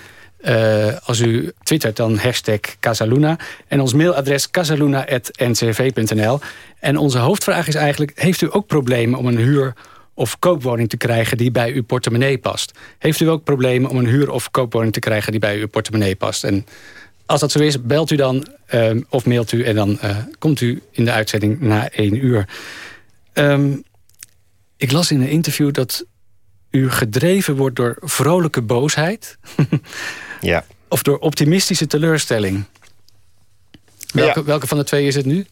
uh, als u twittert, dan hashtag Casaluna. En ons mailadres casaluna.ncv.nl. En onze hoofdvraag is eigenlijk... heeft u ook problemen om een huur- of koopwoning te krijgen... die bij uw portemonnee past? Heeft u ook problemen om een huur- of koopwoning te krijgen... die bij uw portemonnee past? En als dat zo is, belt u dan uh, of mailt u... en dan uh, komt u in de uitzending na één uur. Um, ik las in een interview dat u gedreven wordt door vrolijke boosheid. <laughs> ja. Of door optimistische teleurstelling. Welke, ja. welke van de twee is het nu?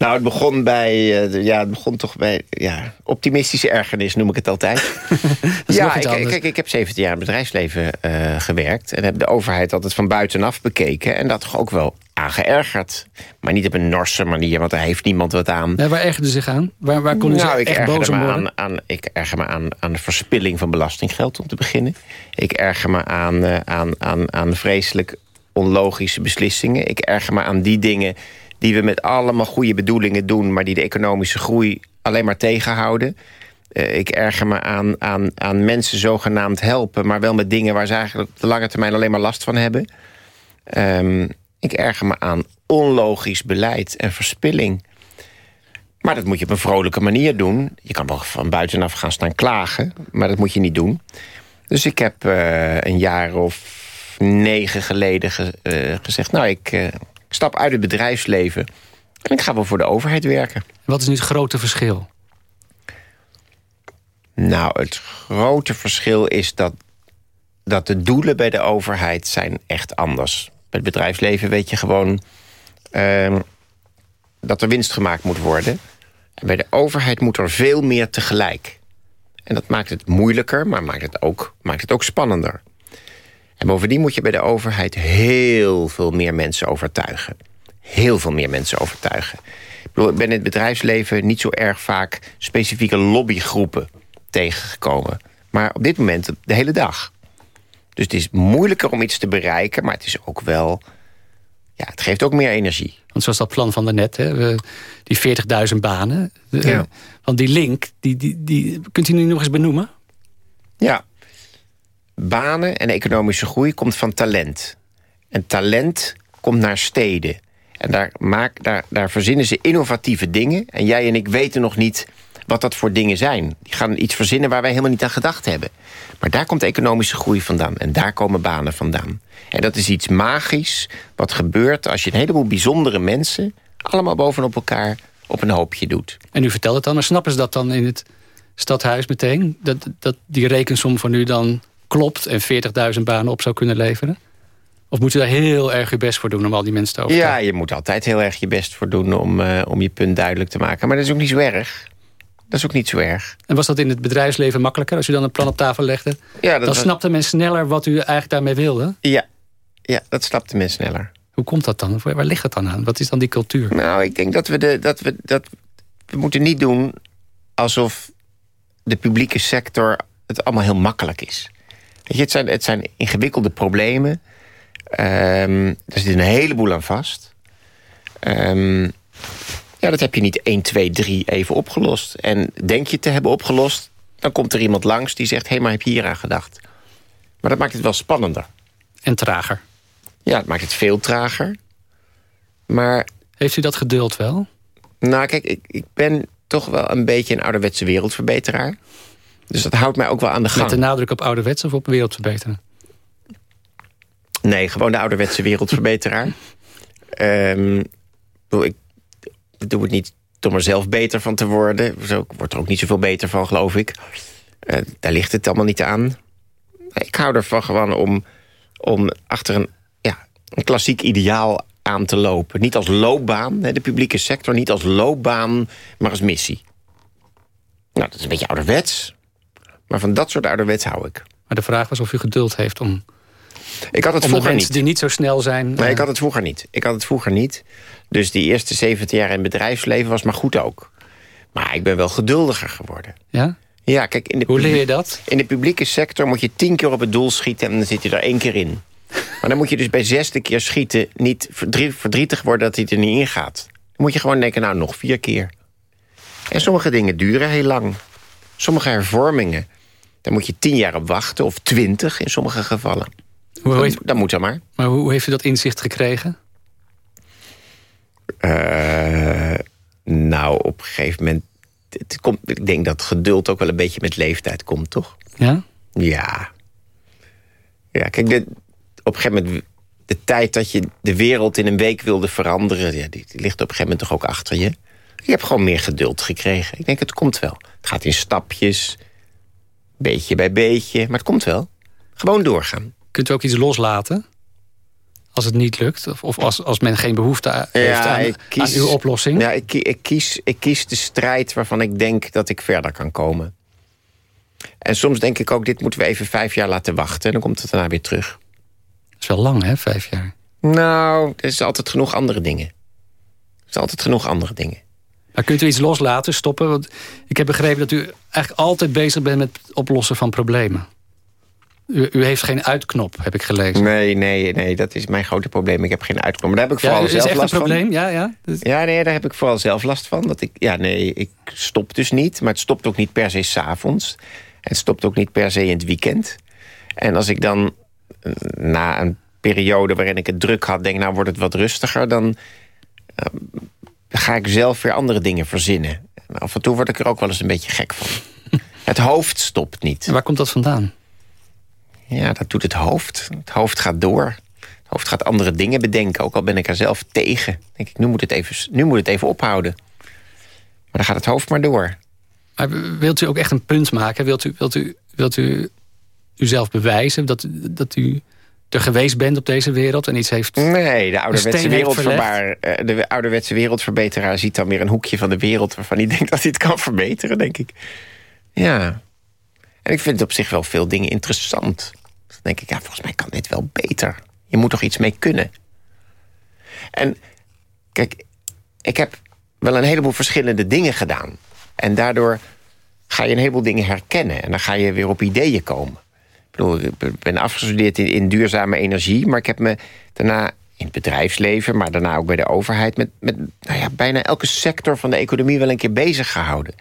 Nou, het begon bij, uh, ja, het begon toch bij ja, optimistische ergernis, noem ik het altijd. <laughs> ja, ik, kijk, ik heb 17 jaar in het bedrijfsleven uh, gewerkt... en heb de overheid altijd van buitenaf bekeken... en dat toch ook wel aangeërgerd. Maar niet op een norse manier, want daar heeft niemand wat aan. Ja, waar ergerde zich aan? Waar, waar kon u nou, ik echt boos me aan, aan, Ik erger me aan, aan de verspilling van belastinggeld, om te beginnen. Ik erger me aan, uh, aan, aan, aan vreselijk onlogische beslissingen. Ik erger me aan die dingen die we met allemaal goede bedoelingen doen... maar die de economische groei alleen maar tegenhouden. Uh, ik erger me aan, aan, aan mensen zogenaamd helpen... maar wel met dingen waar ze eigenlijk op de lange termijn alleen maar last van hebben. Um, ik erger me aan onlogisch beleid en verspilling. Maar dat moet je op een vrolijke manier doen. Je kan wel van buitenaf gaan staan klagen, maar dat moet je niet doen. Dus ik heb uh, een jaar of negen geleden ge, uh, gezegd... nou, ik, ik, stap uit het bedrijfsleven en ik ga wel voor de overheid werken. Wat is nu het grote verschil? Nou, het grote verschil is dat, dat de doelen bij de overheid zijn echt anders bij het bedrijfsleven weet je gewoon uh, dat er winst gemaakt moet worden. En bij de overheid moet er veel meer tegelijk. En dat maakt het moeilijker, maar maakt het ook, maakt het ook spannender. En bovendien moet je bij de overheid heel veel meer mensen overtuigen. Heel veel meer mensen overtuigen. Ik, bedoel, ik ben in het bedrijfsleven niet zo erg vaak specifieke lobbygroepen tegengekomen. Maar op dit moment de hele dag. Dus het is moeilijker om iets te bereiken, maar het is ook wel... Ja, het geeft ook meer energie. Want zoals dat plan van daarnet, hè, die 40.000 banen. Ja. want die link, die, die, die, kunt u nu nog eens benoemen? Ja. Banen en economische groei komt van talent. En talent komt naar steden. En daar, maak, daar, daar verzinnen ze innovatieve dingen. En jij en ik weten nog niet wat dat voor dingen zijn. Die gaan iets verzinnen waar wij helemaal niet aan gedacht hebben. Maar daar komt economische groei vandaan. En daar komen banen vandaan. En dat is iets magisch wat gebeurt als je een heleboel bijzondere mensen... allemaal bovenop elkaar op een hoopje doet. En u vertelt het dan, maar snappen ze dat dan in het stadhuis meteen? Dat, dat die rekensom van u dan klopt en 40.000 banen op zou kunnen leveren? Of moet je daar heel erg je best voor doen om al die mensen te overtuigen? Ja, je moet altijd heel erg je best voor doen om, uh, om je punt duidelijk te maken. Maar dat is ook niet zo erg. Dat is ook niet zo erg. En was dat in het bedrijfsleven makkelijker als u dan een plan op tafel legde? Ja, dat dan snapte men sneller wat u eigenlijk daarmee wilde? Ja, ja dat snapte men sneller. Hoe komt dat dan? Waar ligt het dan aan? Wat is dan die cultuur? Nou, ik denk dat we, de, dat we, dat we moeten niet doen alsof de publieke sector het allemaal heel makkelijk is. Weet je, het, zijn, het zijn ingewikkelde problemen. Um, er zit een heleboel aan vast. Um, ja, dat heb je niet 1, 2, 3 even opgelost. En denk je te hebben opgelost, dan komt er iemand langs die zegt... hé, hey, maar heb je hier aan gedacht? Maar dat maakt het wel spannender. En trager. Ja, het maakt het veel trager. Maar... Heeft u dat geduld wel? Nou, kijk, ik, ik ben toch wel een beetje een ouderwetse wereldverbeteraar. Dus dat houdt mij ook wel aan de gang. Met de nadruk op ouderwets of op wereldverbeteren? Nee, gewoon de ouderwetse wereldverbeteraar. um, <laughs> ik doe het niet om er zelf beter van te worden. Zo wordt er ook niet zoveel beter van, geloof ik. Uh, daar ligt het allemaal niet aan. Ik hou ervan gewoon om, om achter een, ja, een klassiek ideaal aan te lopen. Niet als loopbaan, de publieke sector, niet als loopbaan, maar als missie. Nou, dat is een beetje ouderwets. Maar van dat soort ouderwets hou ik. Maar de vraag was of u geduld heeft om... Ik had het vroeger niet. die niet zo snel zijn... Nee, ik had het vroeger niet. Ik had het vroeger niet. Dus die eerste 17 jaar in het bedrijfsleven was maar goed ook. Maar ik ben wel geduldiger geworden. Ja? Ja, kijk, in de Hoe leer je dat? In de publieke sector moet je tien keer op het doel schieten... en dan zit je er één keer in. Maar dan moet je dus bij zesde keer schieten... niet verdrietig worden dat hij er niet in gaat. Dan moet je gewoon denken, nou, nog vier keer. En sommige dingen duren heel lang. Sommige hervormingen, daar moet je tien jaar op wachten... of twintig in sommige gevallen. Hoe heeft, dat moet dan maar. Maar hoe heeft u dat inzicht gekregen? Uh, nou, op een gegeven moment... Het komt, ik denk dat geduld ook wel een beetje met leeftijd komt, toch? Ja? Ja. Ja, kijk, de, op een gegeven moment... de tijd dat je de wereld in een week wilde veranderen... Ja, die, die ligt op een gegeven moment toch ook achter je. Je hebt gewoon meer geduld gekregen. Ik denk, het komt wel. Het gaat in stapjes, beetje bij beetje, maar het komt wel. Gewoon doorgaan. Kunt u ook iets loslaten? als het niet lukt? Of, of als, als men geen behoefte heeft aan, uw oplossing? Ja, ik, ik, kies, ik kies de strijd waarvan ik denk dat ik verder kan komen. En soms denk ik ook, dit moeten we even vijf jaar laten wachten... en dan komt het daarna weer terug. Dat is wel lang, hè, vijf jaar. Nou, er is altijd genoeg andere dingen. Er is altijd genoeg andere dingen. Maar kunt u iets loslaten, stoppen? Want ik heb begrepen dat u eigenlijk altijd bezig bent met het oplossen van problemen. U, u heeft geen uitknop, heb ik gelezen. Nee, nee, nee, dat is mijn grote probleem. Ik heb geen uitkomen. Maar daar heb ik Ja, vooral is echt zelf een last van. probleem? Ja, ja. Dus- Ja, nee, daar heb ik vooral zelf last van. Dat ik, ja, nee, ik stop dus niet. Maar het stopt ook niet per se s'avonds. Het stopt ook niet per se in het weekend. En als ik dan eh, na een periode waarin ik het druk had... denk, nou wordt het wat rustiger... dan eh, ga ik zelf weer andere dingen verzinnen. En af en toe word ik er ook wel eens een beetje gek van. <laughs> Het hoofd stopt niet. En waar komt dat vandaan? Ja, dat doet het hoofd. Het hoofd gaat door. Het hoofd gaat andere dingen bedenken. Ook al ben ik er zelf tegen. Dan denk ik, nu moet het even, nu moet het even ophouden. Maar dan gaat het hoofd maar door. Maar wilt u ook echt een punt maken? Wilt u, wilt u, wilt u uzelf bewijzen dat, dat u er geweest bent op deze wereld en iets heeft... Nee, de ouderwetse, wereldverbaar, eh, de ouderwetse wereldverbeteraar ziet dan weer een hoekje van de wereld... waarvan hij <laughs> denkt dat hij het kan verbeteren, denk ik. Ja. En ik vind op zich wel veel dingen interessant. Dan denk ik, ja, volgens mij kan dit wel beter. Je moet toch iets mee kunnen. En kijk, ik heb wel een heleboel verschillende dingen gedaan. En daardoor ga je een heleboel dingen herkennen. En dan ga je weer op ideeën komen. Ik bedoel, ik ben afgestudeerd in, in duurzame energie... maar ik heb me daarna in het bedrijfsleven... maar daarna ook bij de overheid... met, met nou ja, bijna elke sector van de economie wel een keer bezig gehouden.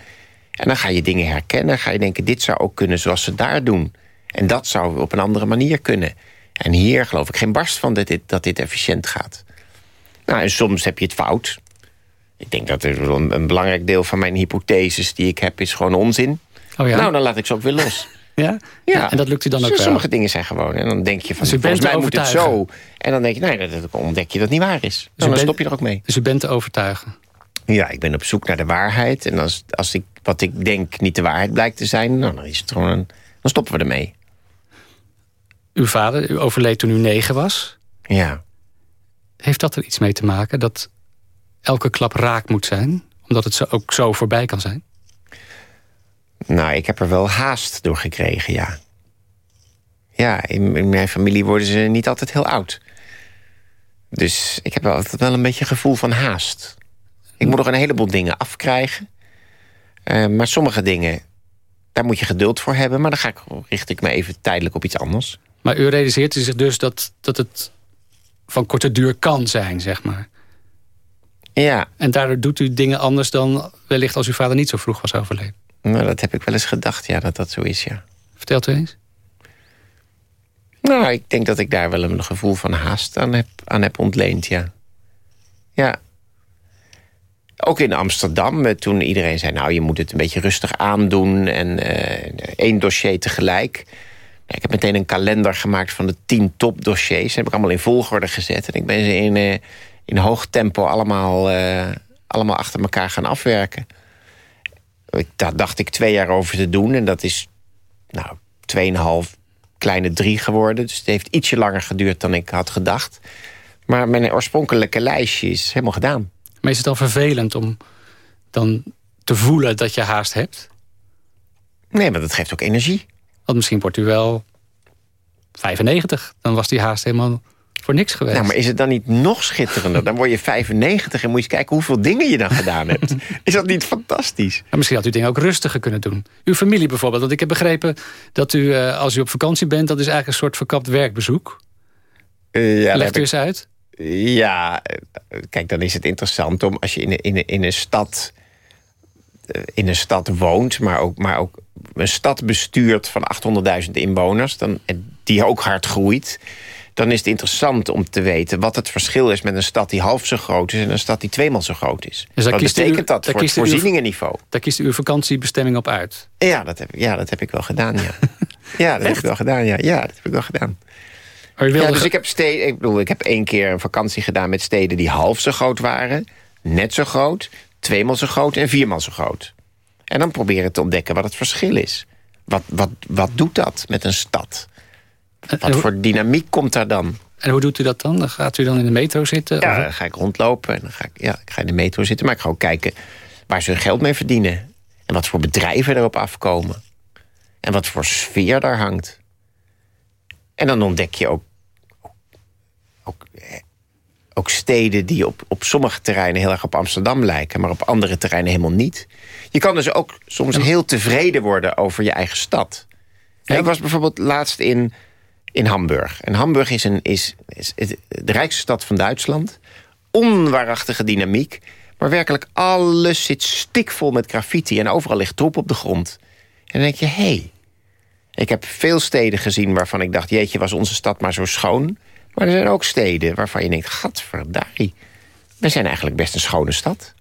En dan ga je dingen herkennen. Ga je denken, dit zou ook kunnen zoals ze daar doen. En dat zou op een andere manier kunnen. En hier geloof ik geen barst van dat dit, dat dit efficiënt gaat. Nou, en soms heb je het fout. Ik denk dat er een, een belangrijk deel van mijn hypotheses die ik heb... is gewoon onzin. Oh ja? Nou, dan laat ik ze ook weer los. <laughs> ja? Ja. En dat lukt u dan ook wel? Sommige dingen zijn gewoon. En dan denk je van, Dus volgens mij moet het zo. En dan denk je, nee, dat, ontdek je dat niet waar is. Dus dan stop je er ook mee. Dus u bent te overtuigen? Ja, ik ben op zoek naar de waarheid. En als, als ik, wat ik denk niet de waarheid blijkt te zijn... Nou, dan, is het gewoon een, dan stoppen we ermee. Uw vader u overleed toen u negen was. Ja. Heeft dat er iets mee te maken? Dat elke klap raak moet zijn? Omdat het zo, ook zo voorbij kan zijn? Nou, ik heb er wel haast door gekregen, ja. Ja, in, in mijn familie worden ze niet altijd heel oud. Dus ik heb wel altijd wel een beetje gevoel van haast. Ik moet nog een heleboel dingen afkrijgen. Eh, maar sommige dingen, daar moet je geduld voor hebben. Maar dan ga ik, richt ik me even tijdelijk op iets anders. Maar u realiseert u zich dus dat, dat het van korte duur kan zijn, zeg maar. Ja, En daardoor doet u dingen anders dan wellicht als uw vader niet zo vroeg was overleden. Nou, dat heb ik wel eens gedacht, ja, dat dat zo is, ja. Vertelt u eens? Nou, ik denk dat ik daar wel een gevoel van haast aan heb, aan heb ontleend, ja. Ja. Ook in Amsterdam, eh, toen iedereen zei... nou, je moet het een beetje rustig aandoen en eh, één dossier tegelijk. Ik heb meteen een kalender gemaakt van de tien topdossiers. Die heb ik allemaal in volgorde gezet. En ik ben ze in, eh, in hoog tempo allemaal, allemaal achter elkaar gaan afwerken. Daar dacht ik twee jaar over te doen. En dat is nou, tweeënhalf, kleine drie geworden. Dus het heeft ietsje langer geduurd dan ik had gedacht. Maar mijn oorspronkelijke lijstje is helemaal gedaan. Maar is het dan vervelend om dan te voelen dat je haast hebt? Nee, maar dat geeft ook energie. Want misschien wordt u wel 95. Dan was die haast helemaal voor niks geweest. Nou, maar is het dan niet nog schitterender? Dan word je 95 en moet je eens kijken hoeveel dingen je dan gedaan hebt. <laughs> Is dat niet fantastisch? Maar misschien had u dingen ook rustiger kunnen doen. Uw familie bijvoorbeeld. Want ik heb begrepen dat u, eh, als u op vakantie bent... dat is eigenlijk een soort verkapt werkbezoek. Eh, ja, Legt u ik- eens uit. Ja, eh, kijk, dan is het interessant om als je in, een- in, een- in een stad in een stad woont, maar ook, maar ook een stad bestuurt van 800.000 inwoners, dan, die ook hard groeit, dan is het interessant om te weten wat het verschil is met een stad die half zo groot is en een stad die tweemaal zo groot is. Dus wat u- betekent dat voor het voorzieningenniveau? Daar kiest u uw vakantiebestemming op uit. Ja, dat heb, ik- ja, dat heb ik <laughs> wel gedaan, ja. ja, dat heb ik wel gedaan, ja. Ja, dat heb ik wel gedaan. Ja, dus ik heb, steden, ik bedoel, ik heb één keer een vakantie gedaan met steden die half zo groot waren. Net zo groot, tweemaal zo groot en viermaal zo groot. En dan proberen te ontdekken wat het verschil is. Wat, wat, wat doet dat met een stad? Wat voor dynamiek komt daar dan? En hoe doet u dat dan? Dan gaat u dan in de metro zitten? Ja, Of- dan ga ik rondlopen en dan ga ik, ja, ik ga in de metro zitten. Maar ik ga ook kijken waar ze hun geld mee verdienen. En wat voor bedrijven erop afkomen. En wat voor sfeer daar hangt. En dan ontdek je ook, ook, eh, ook steden die op, op sommige terreinen heel erg op Amsterdam lijken, maar op andere terreinen helemaal niet. Je kan dus ook soms heel tevreden worden over je eigen stad. Ja, ik was bijvoorbeeld laatst in, in Hamburg. En Hamburg is, een, is, is de rijkste stad van Duitsland. Onwaarachtige dynamiek. Maar werkelijk alles zit stikvol met graffiti. En overal ligt troep op de grond. En dan denk je, hé. Hey, ik heb veel steden gezien waarvan ik dacht... jeetje, was onze stad maar zo schoon. Maar er zijn ook steden waarvan je denkt... gadverdari, we zijn eigenlijk best een schone stad.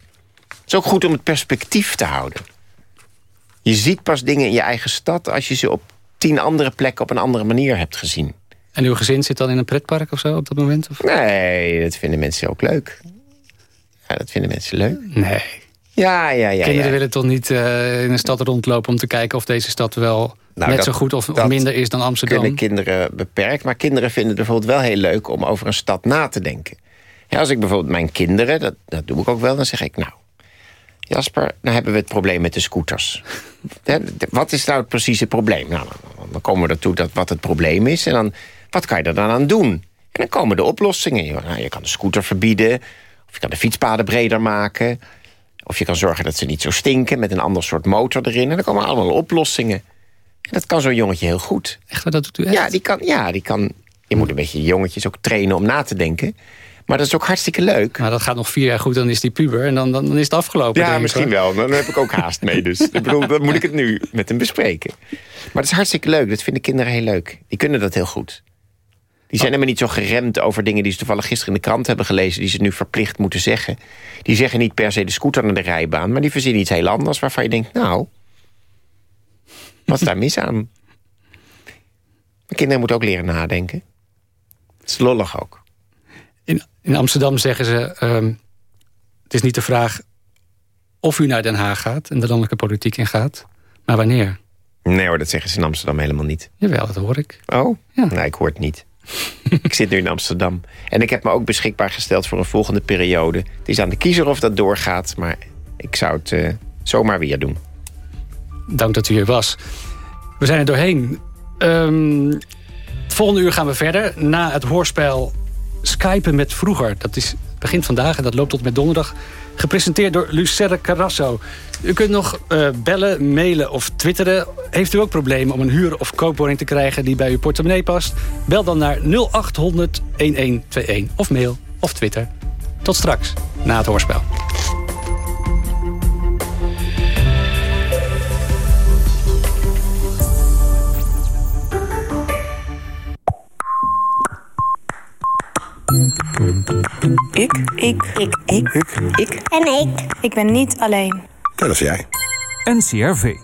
Het is ook goed om het perspectief te houden. Je ziet pas dingen in je eigen stad... als je ze op tien andere plekken op een andere manier hebt gezien. En uw gezin zit dan in een pretpark of zo op dat moment? Of? Nee, dat vinden mensen ook leuk. Ja, dat vinden mensen leuk. Nee. Ja, ja, ja. Kinderen ja. willen toch niet eh, in een stad rondlopen... om te kijken of deze stad wel Nou, net dat- zo goed of, minder is dan Amsterdam? kunnen kinderen beperkt. Maar kinderen vinden het bijvoorbeeld wel heel leuk om over een stad na te denken. Ja, als ik bijvoorbeeld mijn kinderen, dat, dat doe ik ook wel, dan zeg ik nou. Jasper, nou hebben we het probleem met de scooters. Wat is nou het precieze probleem? Nou, dan- komen we ertoe dat wat het probleem is. En dan, wat kan je er dan aan doen? En dan komen de oplossingen. Je, nou, je kan de scooter verbieden. Of je kan de fietspaden breder maken. Of je kan zorgen dat ze niet zo stinken met een ander soort motor erin. En dan komen allemaal oplossingen. En dat kan zo'n jongetje heel goed. Echt, waar, dat doet u echt? Ja, die kan, ja, die kan. Je moet een beetje jongetjes ook trainen om na te denken. Maar dat is ook hartstikke leuk. Maar dat gaat nog vier jaar goed, dan is die puber en dan, dan, dan is het afgelopen. Ja, ik, misschien wel. Dan heb ik ook haast mee. Dus ik bedoel, dan moet ik het nu met hem bespreken. Maar het is hartstikke leuk. Dat vinden kinderen heel leuk. Die kunnen dat heel goed. Die zijn helemaal niet zo geremd over dingen die ze toevallig gisteren in de krant hebben gelezen... die ze nu verplicht moeten zeggen. Die zeggen niet per se de scooter naar de rijbaan... maar die verzinnen iets heel anders waarvan je denkt... nou, wat is daar mis aan? Maar kinderen moeten ook leren nadenken. Het is lollig ook. In, in Amsterdam zeggen ze... ehm, het is niet de vraag of u naar Den Haag gaat... en de landelijke politiek ingaat, maar wanneer. Nee hoor, dat zeggen ze in Amsterdam helemaal niet. Jawel, dat hoor ik. Oh? Ja. Nee, ik hoor het niet. <laughs> ik zit nu in Amsterdam. En ik heb me ook beschikbaar gesteld voor een volgende periode. Het is aan de kiezer of dat doorgaat, maar ik zou het eh, zomaar weer doen. Dank dat u hier was. We zijn er doorheen. Het volgende uur gaan we verder. Na het hoorspel Skypen met Vroeger. Dat is, begint vandaag en dat loopt tot met donderdag. Gepresenteerd door Lucerre Carrasso. U kunt nog eh, bellen, mailen of twitteren. Heeft u ook problemen om een huur- of koopwoning te krijgen... die bij uw portemonnee past? Bel dan naar 0800 1121 of mail of twitter. Tot straks, na het hoorspel. Ik. Ik. Ik. Ik. Ik. En ik. Ik ben niet alleen. Dat is jij. NCRV.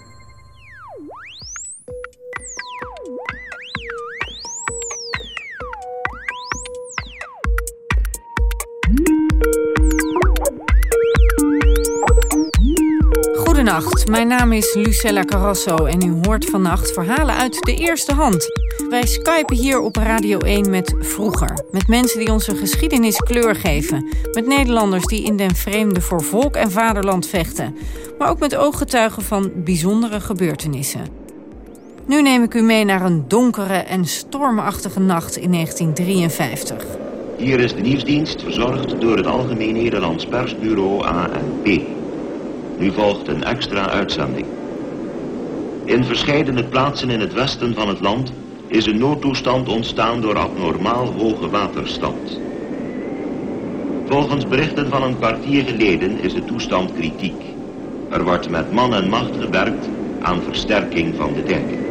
Goedenacht, mijn naam is Lucella Carrasso en u hoort vannacht verhalen uit de eerste hand. Wij skypen hier op Radio 1 met vroeger. Met mensen die onze geschiedenis kleur geven. Met Nederlanders die in den vreemde voor volk en vaderland vechten. Maar ook met ooggetuigen van bijzondere gebeurtenissen. Nu neem ik u mee naar een donkere en stormachtige nacht in 1953. Hier is de nieuwsdienst verzorgd door het Algemeen Nederlands Persbureau ANP. Nu volgt een extra uitzending. In verscheidene plaatsen in het westen van het land is een noodtoestand ontstaan door abnormaal hoge waterstand. Volgens berichten van een kwartier geleden is de toestand kritiek. Er wordt met man en macht gewerkt aan versterking van de dijken.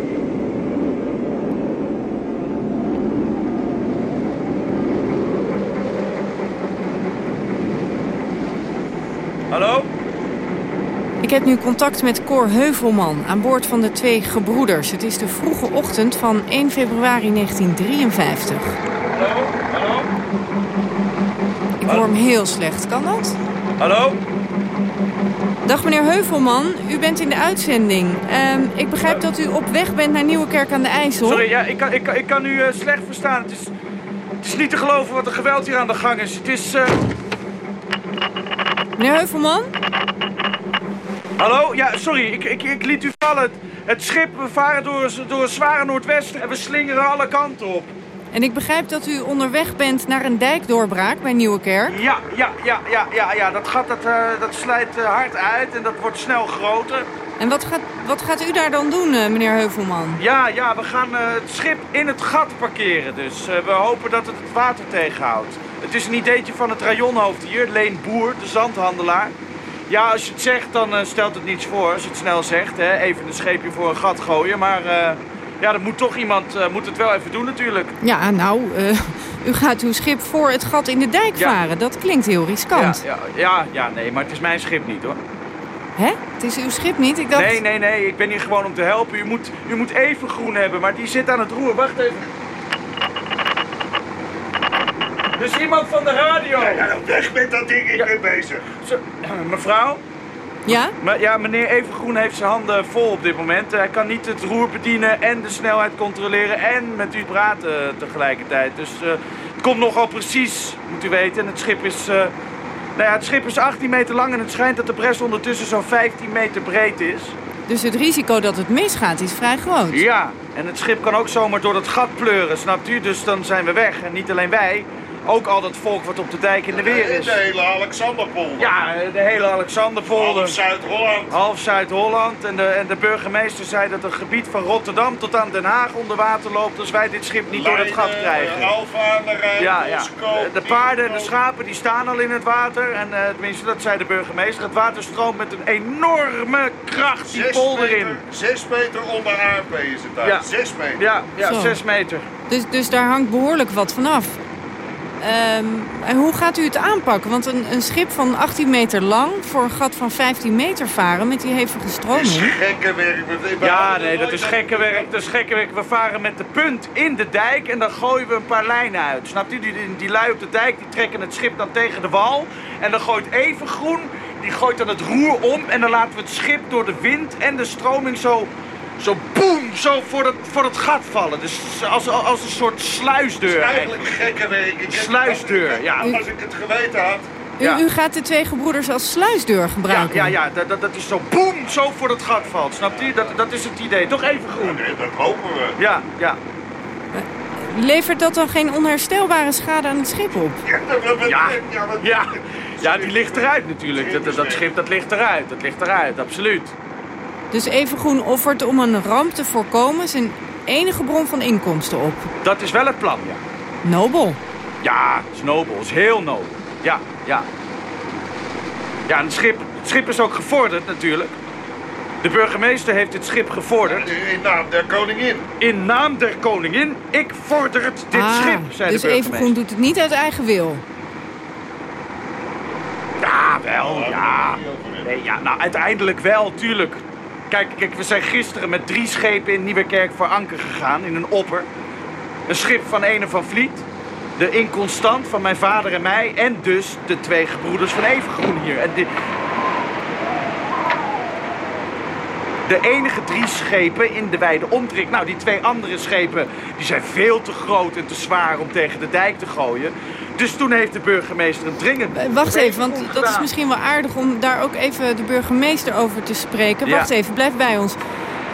Heb nu contact met Cor Heuvelman aan boord van de twee gebroeders. Het is de vroege ochtend van 1 februari 1953. Hallo? Hallo? Ik hoor hem heel slecht. Kan dat? Hallo? Dag meneer Heuvelman, u bent in de uitzending. Ehm, ik begrijp dat u op weg bent naar Nieuwekerk aan de IJssel. Sorry, ja, ik, kan, ik, ik kan u eh, slecht verstaan. Het is, Het is niet te geloven wat er geweld hier aan de gang is. Het is... eh, Meneer Heuvelman? Hallo? Ja, sorry, ik, ik, ik liet u vallen. Het, schip, we varen door, door een zware noordwesten en we slingeren alle kanten op. En ik begrijp dat u onderweg bent naar een dijkdoorbraak bij Nieuwekerk. Ja, ja, ja, ja, ja, ja. Dat gat dat, eh, dat slijt eh, hard uit en dat wordt snel groter. En wat gaat, wat gaat u daar dan doen, eh, meneer Heuvelman? Ja, ja, we gaan het schip in het gat parkeren. Dus we hopen dat het het water tegenhoudt. Het is een ideetje van het rajonhoofd hier, Leen Boer, de zandhandelaar. Ja, als je het zegt, dan eh, stelt het niets voor. Als je het snel zegt, hè. even een scheepje voor een gat gooien. Maar eh, ja, dat moet toch iemand eh, moet het wel even doen natuurlijk. Ja, nou, eh, <laughs> u gaat uw schip voor het gat in de dijk Ja. varen. Dat klinkt heel riskant. Ja, ja, ja, ja, nee, maar het is mijn schip niet hoor. Hè? Het is uw schip niet? Ik dacht... Nee, nee, nee, ik ben hier gewoon om te helpen. U moet, u moet even groen hebben, maar die zit aan het roer. Wacht even. Dus iemand van de radio. Weg met dat ding, ik ben bezig. Zo, mevrouw? Ja? Maar, ja, meneer Evengroen heeft zijn handen vol op dit moment. Hij kan niet het roer bedienen en de snelheid controleren en met u praten tegelijkertijd. Dus eh, het komt nogal precies, moet u weten. En het schip is... eh, nou ja, het schip is 18 meter lang en het schijnt dat de bres ondertussen zo'n 15 meter breed is. Dus het risico dat het misgaat is vrij groot. Ja, en het schip kan ook zomaar door dat gat pleuren, snapt u? Dus dan zijn we weg. En niet alleen wij, ook al dat volk wat op de dijk in de weer is. De hele Alexanderpolder. Ja, de hele Alexanderpolder. Half Zuid-Holland. Half Zuid-Holland. En de, en de burgemeester zei dat het gebied van Rotterdam tot aan Den Haag onder water loopt als wij dit schip niet door het gat krijgen. Alfa aan de Rijn, Ja, ja. De paarden en de schapen die staan al in het water. En eh, tenminste, dat zei de burgemeester. Het water stroomt met een enorme kracht die Zes polder in. meter- Zes meter onder ARP is het daar. Ja. Zes meter. Ja, ja Zo. zes meter. Dus, dus daar hangt behoorlijk wat vanaf. Ehm en hoe gaat u het aanpakken? Want een, een schip van 18 meter lang voor een gat van 15 meter varen met die hevige stroming. Gekke werk. We- we- Ja, nee, dat is gekke werk. Dat is gekke werk. We varen met de punt in de dijk en dan gooien we een paar lijnen uit. Snapt u? Die, die, die lui op de dijk die trekken het schip dan tegen de wal. En dan gooit even groen, die gooit dan het roer om. En dan laten we het schip door de wind en de stroming zo, zo boem, zo voor het, voor het gat vallen. Dus als, als een soort sluisdeur Eigenlijk eigenlijk. gekke Sluisdeur, ja. Als ik het geweten had. U, u gaat de twee gebroeders als sluisdeur Ja, gebruiken. ja, ja, dat, dat, dat is zo boem, zo voor het gat valt. Snapt u? Dat, dat is het idee. Toch even groen. Dat hopen we. Ja, ja. Levert dat dan geen onherstelbare schade aan het schip op? Ja, Ja. ja, Ja, ja die ligt eruit natuurlijk. Dat, dat, dat schip dat ligt eruit. Dat ligt eruit, absoluut. Dus Evengroen offert om een ramp te voorkomen zijn enige bron van inkomsten op. Dat is wel het plan, ja. Nobel. Ja, het is nobel. Het is heel nobel. Ja, ja. Ja, en het schip, het schip is ook gevorderd natuurlijk. De burgemeester heeft het schip gevorderd. In naam der koningin. In naam der koningin, ik vordert dit Ah, schip, zei dus de burgemeester. Evengroen doet het niet uit eigen wil. Ja, wel, ja. Nee, ja, nou, uiteindelijk wel, tuurlijk. Kijk, kijk, we zijn gisteren met drie schepen in Nieuwekerk voor anker gegaan, in een opper. Een schip van Ene van Vliet, de Inconstant van mijn vader en mij... en dus de twee gebroeders van Evengroen hier. En die... De enige drie schepen in de wijde omtrek. Nou, die twee andere schepen die zijn veel te groot en te zwaar om tegen de dijk te gooien. Dus toen heeft de burgemeester een dringend... Eh, Wacht even, want dat is misschien wel aardig om daar ook even de burgemeester over te spreken. Ja. Wacht even, blijf bij ons.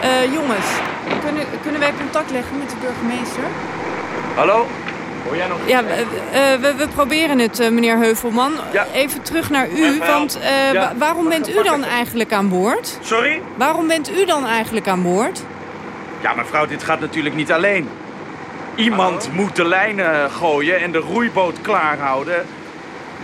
Eh, jongens, kunnen, kunnen wij contact leggen met de burgemeester? Hallo? Hoor jij nog? Ja, we, eh, we, we proberen het, eh, meneer Heuvelman. Ja. Even terug naar u, want eh, Ja. wa- waarom bent u dan eigenlijk aan boord? Sorry? Waarom bent u dan eigenlijk aan boord? Ja, mevrouw, dit gaat natuurlijk niet alleen. Iemand moet de lijnen gooien en de roeiboot klaarhouden.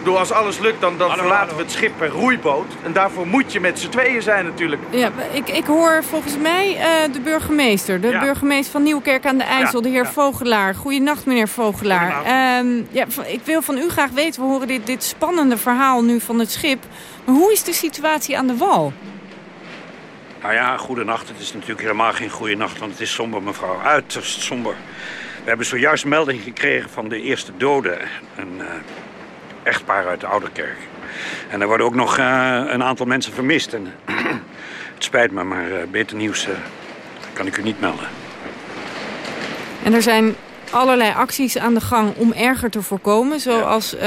Door als alles lukt, dan, dan verlaten we het schip per roeiboot. En daarvoor moet je met z'n tweeën zijn natuurlijk. Ja, ik, ik hoor volgens mij eh, de burgemeester. De Ja. burgemeester van Nieuwkerk aan de IJssel, de heer ja. Vogelaar. Goedenacht, meneer Vogelaar. Ehm, ja, ik wil van u graag weten, we horen dit, dit spannende verhaal nu van het schip. Maar hoe is de situatie aan de wal? Nou ja, goedenacht. Het is natuurlijk helemaal geen goede nacht, want het is somber, mevrouw. Uiterst somber. We hebben zojuist melding gekregen van de eerste dode. Een eh, echtpaar uit de Ouderkerk. En er worden ook nog eh, een aantal mensen vermist. En, <clears throat> het spijt me, maar eh, beter nieuws kan ik u niet melden. En er zijn allerlei acties aan de gang om erger te voorkomen. Zoals uh,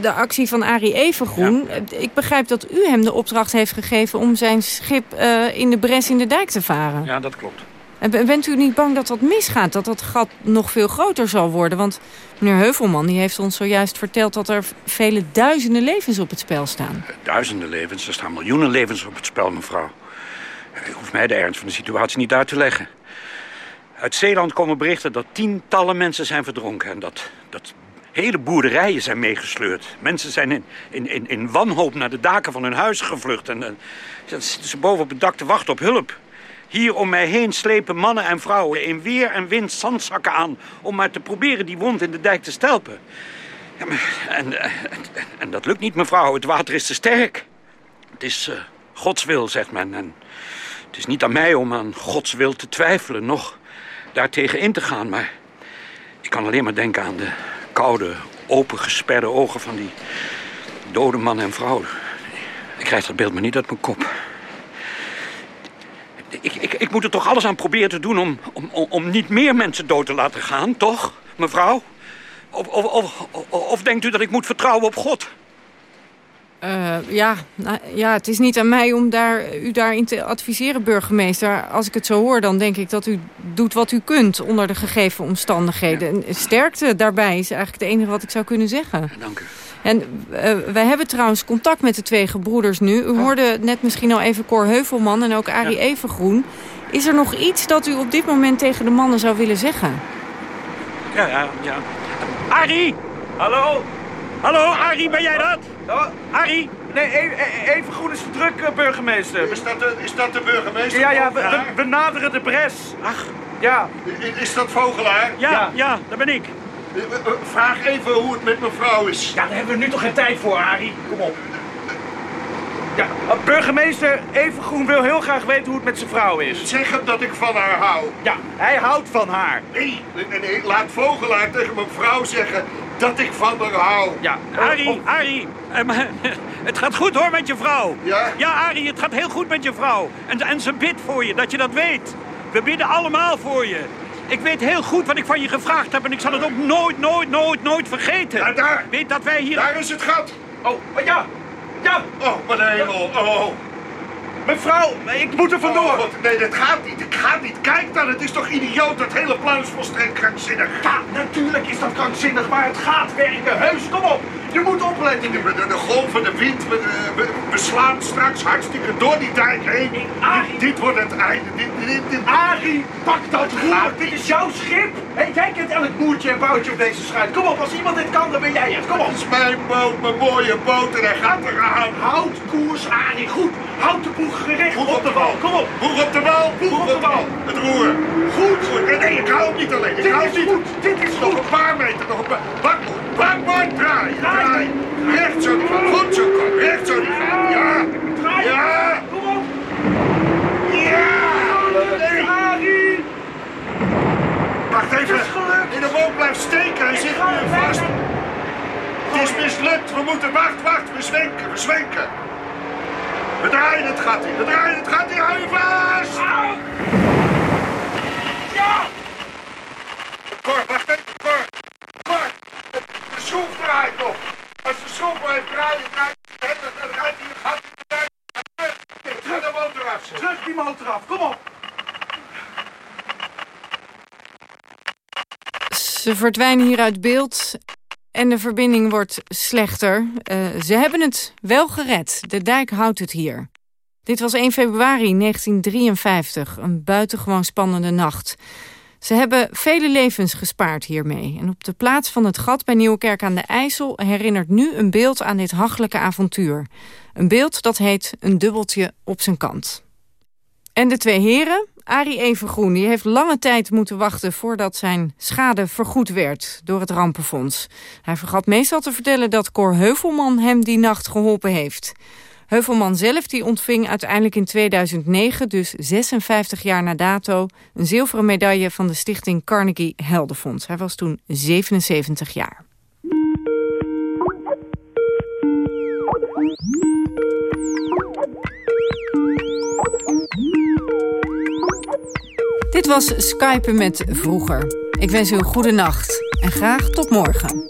de actie van Arie Evengroen. Ja. Ik begrijp dat u hem de opdracht heeft gegeven om zijn schip uh, in de bres in de dijk te varen. Ja, dat klopt. En bent u niet bang dat dat misgaat? Dat dat gat nog veel groter zal worden? Want meneer Heuvelman die heeft ons zojuist verteld... dat er vele duizenden levens op het spel staan. Duizenden levens? Er staan miljoenen levens op het spel, mevrouw. U hoeft mij de ernst van de situatie niet uit te leggen. Uit Zeeland komen berichten dat tientallen mensen zijn verdronken... en dat, dat hele boerderijen zijn meegesleurd. Mensen zijn in, in, in, in wanhoop naar de daken van hun huizen gevlucht... en, en zitten ze boven op het dak te wachten op hulp. Hier om mij heen slepen mannen en vrouwen in weer en wind zandzakken aan... om maar te proberen die wond in de dijk te stelpen. Ja, maar, en, en, dat lukt niet, mevrouw. Het water is te sterk. Het is uh, Gods wil, zegt men. En het is niet aan mij om aan Gods wil te twijfelen... nog daartegen in te gaan, maar... ik kan alleen maar denken aan de koude, opengesperde ogen van die dode man en vrouw. Ik krijg dat beeld maar niet uit mijn kop ik, ik, ik moet er toch alles aan proberen te doen om, om, om niet meer mensen dood te laten gaan, toch, mevrouw? Of, of, of, of denkt u dat ik moet vertrouwen op God? Uh, ja, nou, ja, het is niet aan mij om daar, u daarin te adviseren, burgemeester. Als ik het zo hoor, dan denk ik dat u doet wat u kunt onder de gegeven omstandigheden. Ja. Sterkte daarbij is eigenlijk het enige wat ik zou kunnen zeggen. Dank u. En uh, wij hebben trouwens contact met de twee gebroeders nu. U hoorde net misschien al even Cor Heuvelman en ook Arie ja. Evengroen. Is er nog iets dat u op dit moment tegen de mannen zou willen zeggen? Ja, ja, ja. Arie! Hallo? Hallo, Arie, ben jij dat? Oh. Arie? Nee, even goed is druk, burgemeester. Is dat de, is dat de burgemeester? Ja, ja, we, we, we naderen de bres. Ach. Ja. Is, is dat Vogelaar? Ja, ja, ja, dat ben ik. Vraag even hoe het met mevrouw is. Ja, daar hebben we nu toch geen tijd voor, Arie. Kom op. Ja, burgemeester Evengroen wil heel graag weten hoe het met zijn vrouw is. Zeg hem dat ik van haar hou. Ja, hij houdt van haar. Nee, nee, nee laat Vogelaar tegen mijn vrouw zeggen dat ik van haar hou. Ja, Arie, Arie, <laughs> het gaat goed hoor met je vrouw. Ja? Ja, Arie, het gaat heel goed met je vrouw. En, en ze bidt voor je, dat je dat weet. We bidden allemaal voor je. Ik weet heel goed wat ik van je gevraagd heb en ik zal het ook nooit, nooit, nooit, nooit vergeten. Ja, daar. Weet dat wij hier... Daar is het gat. Oh, ja. Ja. Oh, mijn hemel. Oh. Mevrouw, ik moet er vandoor. Oh, nee, dat gaat niet. Ik ga niet. Kijk dan, het is toch idioot. Dat hele plan is volstrekt krankzinnig. Ja, natuurlijk is dat krankzinnig, maar het gaat werken. Heus, kom op. Je moet opletten. De, de, de golven, de wind, we, we, we, slaan straks hartstikke door die dijk heen. Dit, dit, wordt het einde. Dit, dit, dit. Arie, pak dat roer. Dit is jouw schip. Hey, jij kent elk boertje en boutje op deze schuit. Kom op, als iemand dit kan, dan ben jij het. Kom op. Het is mijn boot, mijn mooie boot en hij gaat eraan. Houd koers, Arie. Goed. Houd de boeg gericht op, op de wal. Kom op. Boeg op de wal. Boeg op de wal. Het roer. Goed. goed. Nee, ik hou het niet alleen. Ik Dit hou is niet. goed. Dit is nog een paar meter. Nog een paar. Bak, bak, bak, draai. Draai. Recht zo. Goed zo, kom. Recht zo. Ja. Draai. Ja. Kom op. Ja. Wacht even. In de boot blijft steken. Hij zit nu vast. Het is mislukt. We moeten, wacht, wacht. We zwenken, we zwenken. We draaien het gat in. We draaien het gat in. Hou je vast. Ja. Cor, wacht even, Cor. Cor, de schroef draait nog. Als de schroef blijft draaien, draait het, dan draait hij het gat in de dijk. Terug, terug de motor af. Kom op. Ze verdwijnen hier uit beeld en de verbinding wordt slechter. Uh, ze hebben het wel gered. De dijk houdt het hier. Dit was 1 februari 1953, een buitengewoon spannende nacht. Ze hebben vele levens gespaard hiermee. En op de plaats van het gat bij Nieuwekerk aan de IJssel... herinnert nu een beeld aan dit hachelijke avontuur. Een beeld dat heet Een dubbeltje op zijn kant. En de twee heren, Arie Evengroen, die heeft lange tijd moeten wachten... voordat zijn schade vergoed werd door het Rampenfonds. Hij vergat meestal te vertellen dat Cor Heuvelman hem die nacht geholpen heeft... Heuvelman zelf die ontving uiteindelijk in 2009, dus 56 jaar na dato... een zilveren medaille van de stichting Carnegie Heldenfonds. Hij was toen 77 jaar. Dit was Skypen met Vroeger. Ik wens u een goede nacht en graag tot morgen.